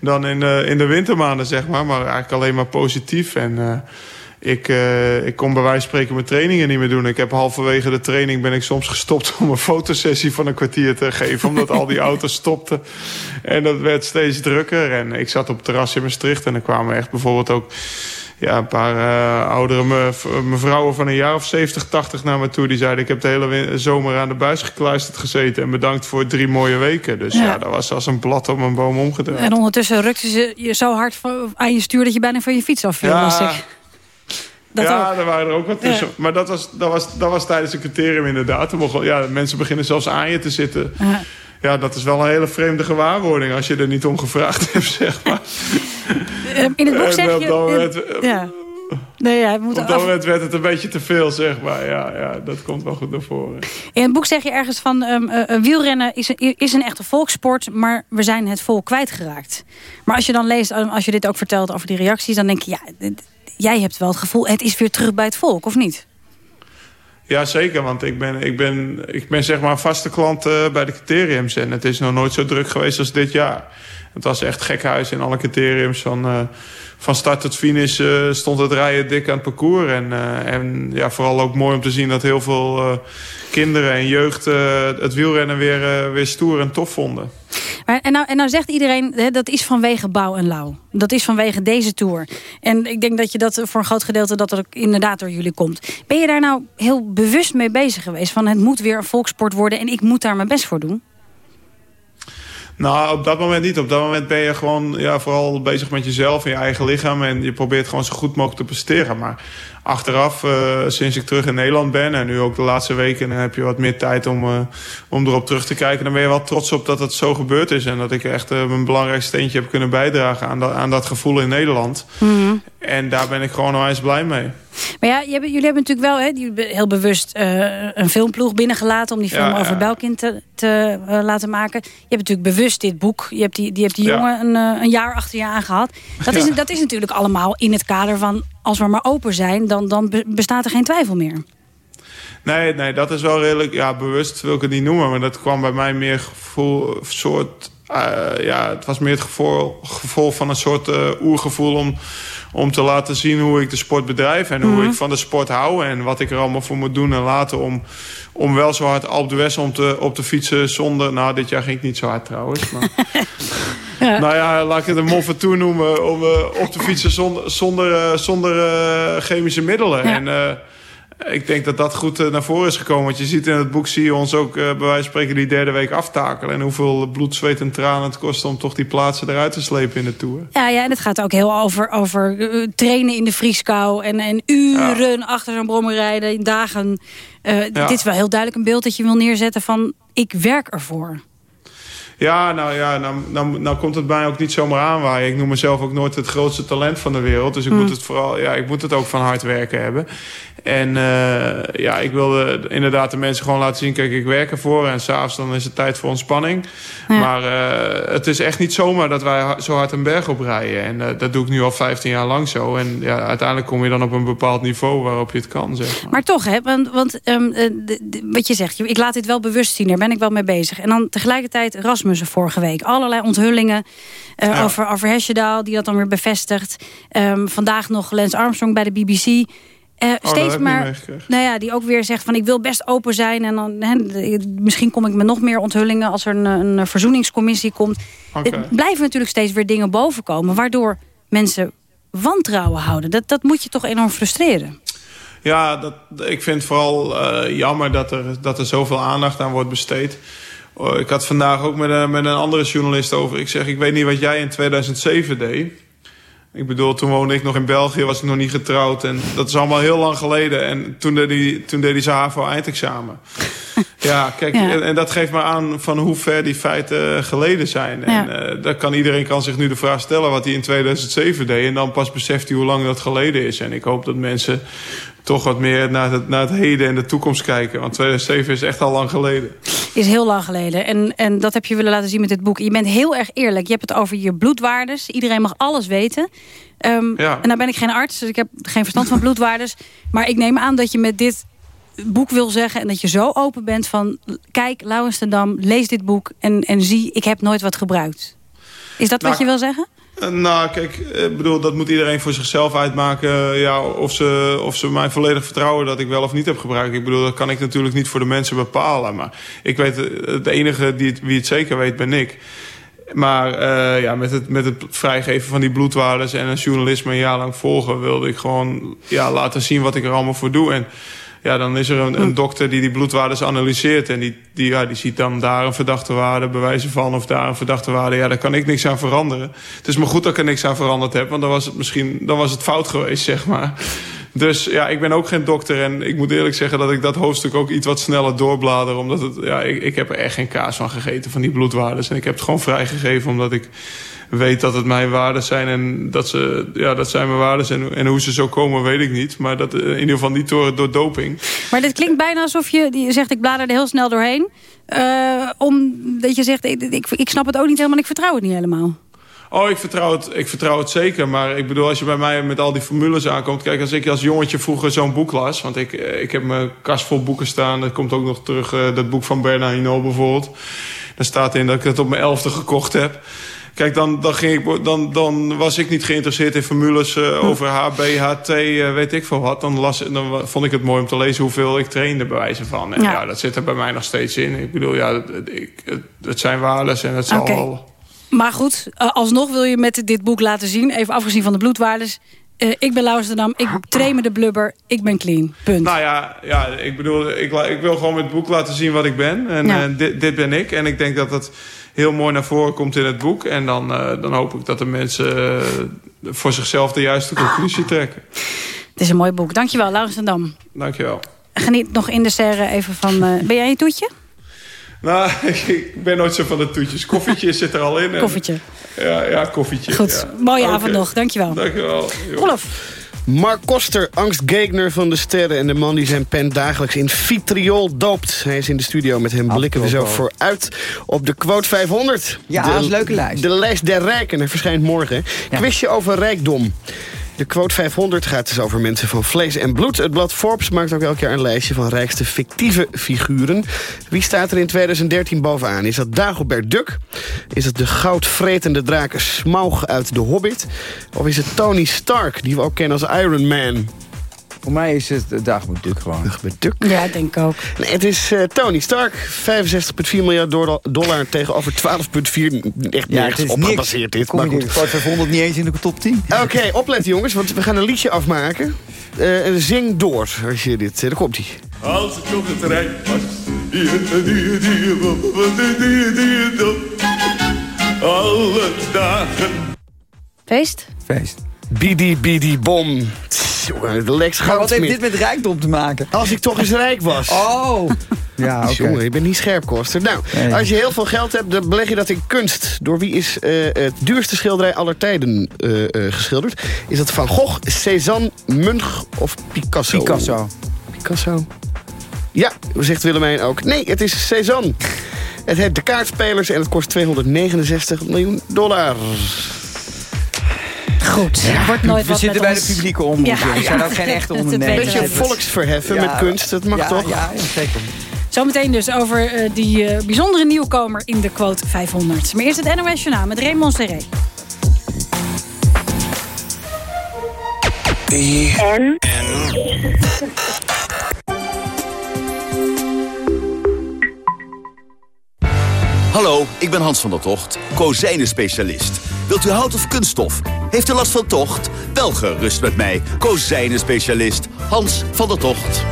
dan in, uh, in de wintermaanden, zeg maar. Maar eigenlijk alleen maar positief. En uh, ik, ik kon bij wijze van spreken mijn trainingen niet meer doen. Ik heb halverwege de training ben ik soms gestopt om een fotosessie van een kwartier te geven. omdat al die auto's stopten. En dat werd steeds drukker. En ik zat op het terras in Maastricht en er kwamen echt bijvoorbeeld ook ja, een paar uh, oudere me, mevrouwen van een jaar of 70, 80 naar me toe. Die zeiden, ik heb de hele zomer aan de buis gekluisterd gezeten... en bedankt voor drie mooie weken. Dus ja, ja dat was als een blad op een boom omgedraaid. En ondertussen rukte ze je zo hard aan je stuur... dat je bijna van je fiets afviel, ja. was ik. Dat ja, er waren er ook wat tussen. Ja. Maar dat was, dat, was, dat was tijdens een criterium inderdaad. Mocht, ja, mensen beginnen zelfs aan je te zitten. Ja. ja, dat is wel een hele vreemde gewaarwording... als je er niet om gevraagd hebt, zeg maar. In het boek zeg je... ja. Nee, ja, moet op dat af... moment werd het een beetje te veel, zeg maar. Ja, ja, dat komt wel goed naar voren. In het boek zeg je ergens van... Um, uh, wielrennen is een, is een echte volkssport... maar we zijn het volk kwijtgeraakt. Maar als je dan leest, als je dit ook vertelt over die reacties... dan denk je, ja, jij hebt wel het gevoel... het is weer terug bij het volk, of niet? Ja, zeker. Want ik ben, ik ben, ik ben zeg maar een vaste klant uh, bij de criteriums. En het is nog nooit zo druk geweest als dit jaar. Het was echt gek huis in alle criteriums. Van, uh, van start tot finish uh, stond het rijden dik aan het parcours. En, en ja, vooral ook mooi om te zien dat heel veel kinderen en jeugd het wielrennen weer, weer stoer en tof vonden. En, nou, en nou zegt iedereen, hè, dat is vanwege Bouw en Lauw. Dat is vanwege deze Tour. En ik denk dat je dat voor een groot gedeelte dat ook inderdaad door jullie komt. Ben je daar nou heel bewust mee bezig geweest? Van het moet weer een volksport worden en ik moet daar mijn best voor doen? Nou, op dat moment niet. Op dat moment ben je gewoon ja, vooral bezig met jezelf en je eigen lichaam. En je probeert gewoon zo goed mogelijk te presteren. Maar achteraf, uh, sinds ik terug in Nederland ben... en nu ook de laatste weken, dan heb je wat meer tijd om, uh, om erop terug te kijken. Dan ben je wel trots op dat het zo gebeurd is. En dat ik echt uh, mijn belangrijkste steentje heb kunnen bijdragen... aan, dat, aan dat gevoel in Nederland. Mm -hmm. En daar ben ik gewoon eens blij mee. Maar ja, jullie hebben natuurlijk wel hè, heel bewust een filmploeg binnengelaten... om die film ja, over ja. Belkin te, te laten maken. Je hebt natuurlijk bewust dit boek. Je hebt die, die, hebt die jongen een, een, jaar achter je aangehad. Dat is, dat is natuurlijk allemaal in het kader van... als we maar open zijn, dan, dan bestaat er geen twijfel meer. Nee, nee, dat is wel redelijk... Ja, bewust wil ik het niet noemen. Maar dat kwam bij mij meer gevoel... soort uh, ja, het was meer het gevoel, gevoel van een soort uh, oergevoel om, om te laten zien hoe ik de sport bedrijf en hoe mm -hmm. ik van de sport hou en wat ik er allemaal voor moet doen en laten om, om wel zo hard Alp de West om te, op te fietsen zonder... Nou, dit jaar ging ik niet zo hard trouwens, maar... ja. Nou ja, laat ik het een moffe toe noemen om uh, op te fietsen zonder, zonder, zonder chemische middelen. Ja. En ik denk dat dat goed uh, naar voren is gekomen. Want je ziet in het boek, zie je ons ook uh, bij wijze van spreken die derde week aftakelen. En hoeveel bloed, zweet en tranen het kost om toch die plaatsen eruit te slepen in de Tour. Ja, ja en het gaat ook heel over, over uh, trainen in de vrieskou. En, en uren ja. achter zo'n brommer rijden, dagen. Ja. Dit is wel heel duidelijk een beeld dat je wil neerzetten van ik werk ervoor. Ja, nou ja, nou, nou, nou komt het mij ook niet zomaar aanwaaien. Ik noem mezelf ook nooit het grootste talent van de wereld. Dus ik, mm. moet, het vooral, ja, ik moet het ook van hard werken hebben. En uh, ja, ik wilde inderdaad de mensen gewoon laten zien... kijk, ik werk ervoor en s'avonds dan is het tijd voor ontspanning. Ja. Maar uh, het is echt niet zomaar dat wij zo hard een berg oprijden. En uh, dat doe ik nu al 15 jaar lang zo. En ja, uiteindelijk kom je dan op een bepaald niveau waarop je het kan, zeg maar. maar toch, hè, want, want um, de, wat je zegt, ik laat dit wel bewust zien. Daar ben ik wel mee bezig. En dan tegelijkertijd Rasmussen vorige week. Allerlei onthullingen ja. over, over Hesjedaal, die dat dan weer bevestigt. Um, vandaag nog Lance Armstrong bij de BBC... Uh, oh, steeds maar, nou ja, die ook weer zegt van ik wil best open zijn. En dan, he, misschien kom ik met nog meer onthullingen als er een, een verzoeningscommissie komt. Okay. Er blijven natuurlijk steeds weer dingen bovenkomen. Waardoor mensen wantrouwen houden. Dat, dat moet je toch enorm frustreren. Ja, dat, ik vind vooral uh, jammer dat er, dat er zoveel aandacht aan wordt besteed. Uh, ik had vandaag ook met, uh, met een andere journalist over. Ik zeg, ik weet niet wat jij in 2007 deed. Ik bedoel, toen woonde ik nog in België, was ik nog niet getrouwd. En dat is allemaal heel lang geleden. En toen deed hij, toen deed hij zijn HAVO-eindexamen. Ja, kijk, ja. En, en, dat geeft maar aan van hoe ver die feiten geleden zijn. Ja. En uh, daar kan, iedereen kan zich nu de vraag stellen wat hij in 2007 deed. En dan pas beseft hij hoe lang dat geleden is. En ik hoop dat mensen toch wat meer naar het, naar het heden en de toekomst kijken. Want 2007 is echt al lang geleden. Is heel lang geleden. En, en dat heb je willen laten zien met dit boek. Je bent heel erg eerlijk. Je hebt het over je bloedwaardes. Iedereen mag alles weten. Um, ja. En nou ben ik geen arts, dus ik heb geen verstand van bloedwaardes. Maar ik neem aan dat je met dit boek wil zeggen... en dat je zo open bent van... kijk, Laurens de Dam, lees dit boek en, en zie... ik heb nooit wat gebruikt. Is dat nou, wat je wil zeggen? Nou, kijk, ik bedoel, dat moet iedereen voor zichzelf uitmaken. Ja, of, ze, of ze mij volledig vertrouwen dat ik wel of niet heb gebruikt. Ik bedoel, dat kan ik natuurlijk niet voor de mensen bepalen. Maar ik weet, de enige die het, wie het zeker weet, ben ik. Maar uh, ja, met, het, met het vrijgeven van die bloedwaardes en een journalisme een jaar lang volgen... wilde ik gewoon ja, laten zien wat ik er allemaal voor doe. En ja, dan is er een, een dokter die die bloedwaardes analyseert. En die, die, ja, die ziet dan daar een verdachte waarde, bewijzen van... of daar een verdachte waarde. Ja, daar kan ik niks aan veranderen. Het is maar goed dat ik er niks aan veranderd heb... want dan was het misschien dan was het fout geweest, zeg maar. Dus ja, ik ben ook geen dokter. En ik moet eerlijk zeggen dat ik dat hoofdstuk ook iets wat sneller doorblader. Omdat het, ja, ik, ik heb er echt geen kaas van gegeten, van die bloedwaardes. En ik heb het gewoon vrijgegeven omdat ik weet dat het mijn waarden zijn. En dat, ze, ja, dat zijn mijn waarden. En, en hoe ze zo komen, weet ik niet. Maar dat, in ieder geval niet door, door doping. Maar dit klinkt bijna alsof je, je zegt, ik blader er heel snel doorheen. Uh, omdat je zegt, ik, ik, ik snap het ook niet helemaal, ik vertrouw het niet helemaal. Oh, ik vertrouw, het, ik vertrouw het zeker. Maar ik bedoel, als je bij mij met al die formules aankomt... Kijk, als ik als jongetje vroeger zo'n boek las... want ik, ik heb mijn kast vol boeken staan. Er komt ook nog terug uh, dat boek van Bernard Hinault bijvoorbeeld. Daar staat in dat ik het op mijn elfde gekocht heb. Kijk, dan, dan, ging ik, dan, dan was ik niet geïnteresseerd in formules uh, over HB, HT, uh, weet ik veel wat. Dan, las, dan vond ik het mooi om te lezen hoeveel ik trainde bij wijze van. En ja. ja dat zit er bij mij nog steeds in. Ik bedoel, ja, het, ik, het, het zijn waardes en het zal okay. wel... Maar goed, alsnog wil je met dit boek laten zien... even afgezien van de bloedwaardes... Uh, ik ben Amsterdam, ik train me de blubber, ik ben clean. Punt. Nou ja, ja ik bedoel, ik, ik wil gewoon met het boek laten zien wat ik ben. En ja. uh, dit, dit, ben ik. En ik denk dat dat heel mooi naar voren komt in het boek. En dan, uh, dan hoop ik dat de mensen voor zichzelf de juiste conclusie trekken. Het is een mooi boek. Dankjewel, Laurens van Dam. Dankjewel. Geniet nog in de serre even van... ben jij een toetje? Nou, ik ben nooit zo van de toetjes. Koffietje zit er al in. En... Koffietje. Ja, ja koffietje. Goed, ja. mooie okay. avond nog. Dankjewel. Dankjewel. Olaf. Mark Koster, angstgegner van de sterren... en de man die zijn pen dagelijks in vitriol doopt. Hij is in de studio, met hem blikken we zo vooruit op de quote 500. Ja, de, dat is een leuke lijst. De lijst der rijken, er verschijnt morgen. Ja. Quizje over rijkdom. De quote 500 gaat dus over mensen van vlees en bloed. Het blad Forbes maakt ook elk jaar een lijstje van rijkste fictieve figuren. Wie staat er in 2013 bovenaan? Is dat Dagobert Duck? Is het de goudvretende draak Smaug uit The Hobbit? Of is het Tony Stark, die we ook kennen als Iron Man? Voor mij is het uh, Dagobert Duck gewoon. Dagobert Duck? Ja, denk ik ook. Nee, het is uh, Tony Stark. 65,4 miljard dollar tegenover 12,4. Echt ja, nergens op gebaseerd dit. Kom je de 500 niet eens in de top 10? Oké, okay, opletten jongens, want we gaan een liedje afmaken. Uh, en zing door, als je dit... daar komt-ie. Als ik nog het rijk was... Alle dagen... Feest? Feest. Bidi Bidi Bom. Jongen, de Lex Maar wat heeft dit met rijkdom te maken? Als ik toch eens rijk was. Oh. Ja, oké. Okay. Jongen, je bent niet scherp, Koster. Nou, nee. als je heel veel geld hebt, dan beleg je dat in kunst. Door wie is uh, het duurste schilderij aller tijden uh, uh, geschilderd? Is dat Van Gogh, Cézanne, Munch of Picasso? Picasso. Picasso. Ja, zegt Willemijn ook. Nee, het is Cézanne. Het heeft de kaartspelers en het kost 269 miljoen dollar. Goed, ja, wordt nooit we wat zitten bij ons. de publieke omroep. Ja, we zijn ook geen echte ondernemers. Een beetje volksverheffen ja, met kunst, dat mag ja, toch? Ja, zeker. Zometeen dus over uh, die uh, bijzondere nieuwkomer in de quote 500. Maar eerst het NOS Journaal met Raymond Serré. En? Hallo, ik ben Hans van der Tocht, kozijnen-specialist. Wilt u hout of kunststof? Heeft u last van tocht? Wel gerust met mij, kozijnen-specialist Hans van der Tocht.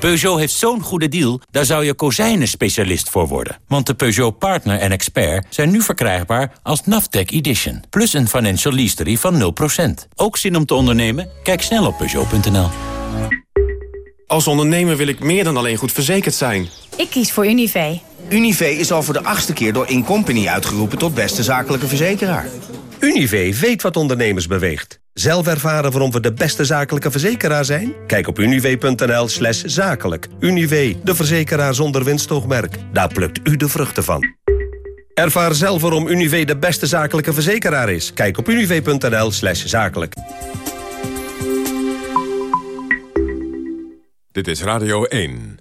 Peugeot heeft zo'n goede deal, daar zou je kozijnen-specialist voor worden. Want de Peugeot Partner en Expert zijn nu verkrijgbaar als Naftec Edition. Plus een financial leasery van 0%. Ook zin om te ondernemen? Kijk snel op Peugeot.nl. Als ondernemer wil ik meer dan alleen goed verzekerd zijn. Ik kies voor Univé. Univé is al voor de achtste keer door Incompany uitgeroepen tot beste zakelijke verzekeraar. Univé weet wat ondernemers beweegt. Zelf ervaren waarom we de beste zakelijke verzekeraar zijn? Kijk op univé.nl slash zakelijk. Univé, de verzekeraar zonder winstoogmerk. Daar plukt u de vruchten van. Ervaar zelf waarom Univé de beste zakelijke verzekeraar is. Kijk op univé.nl slash zakelijk. Dit is Radio 1.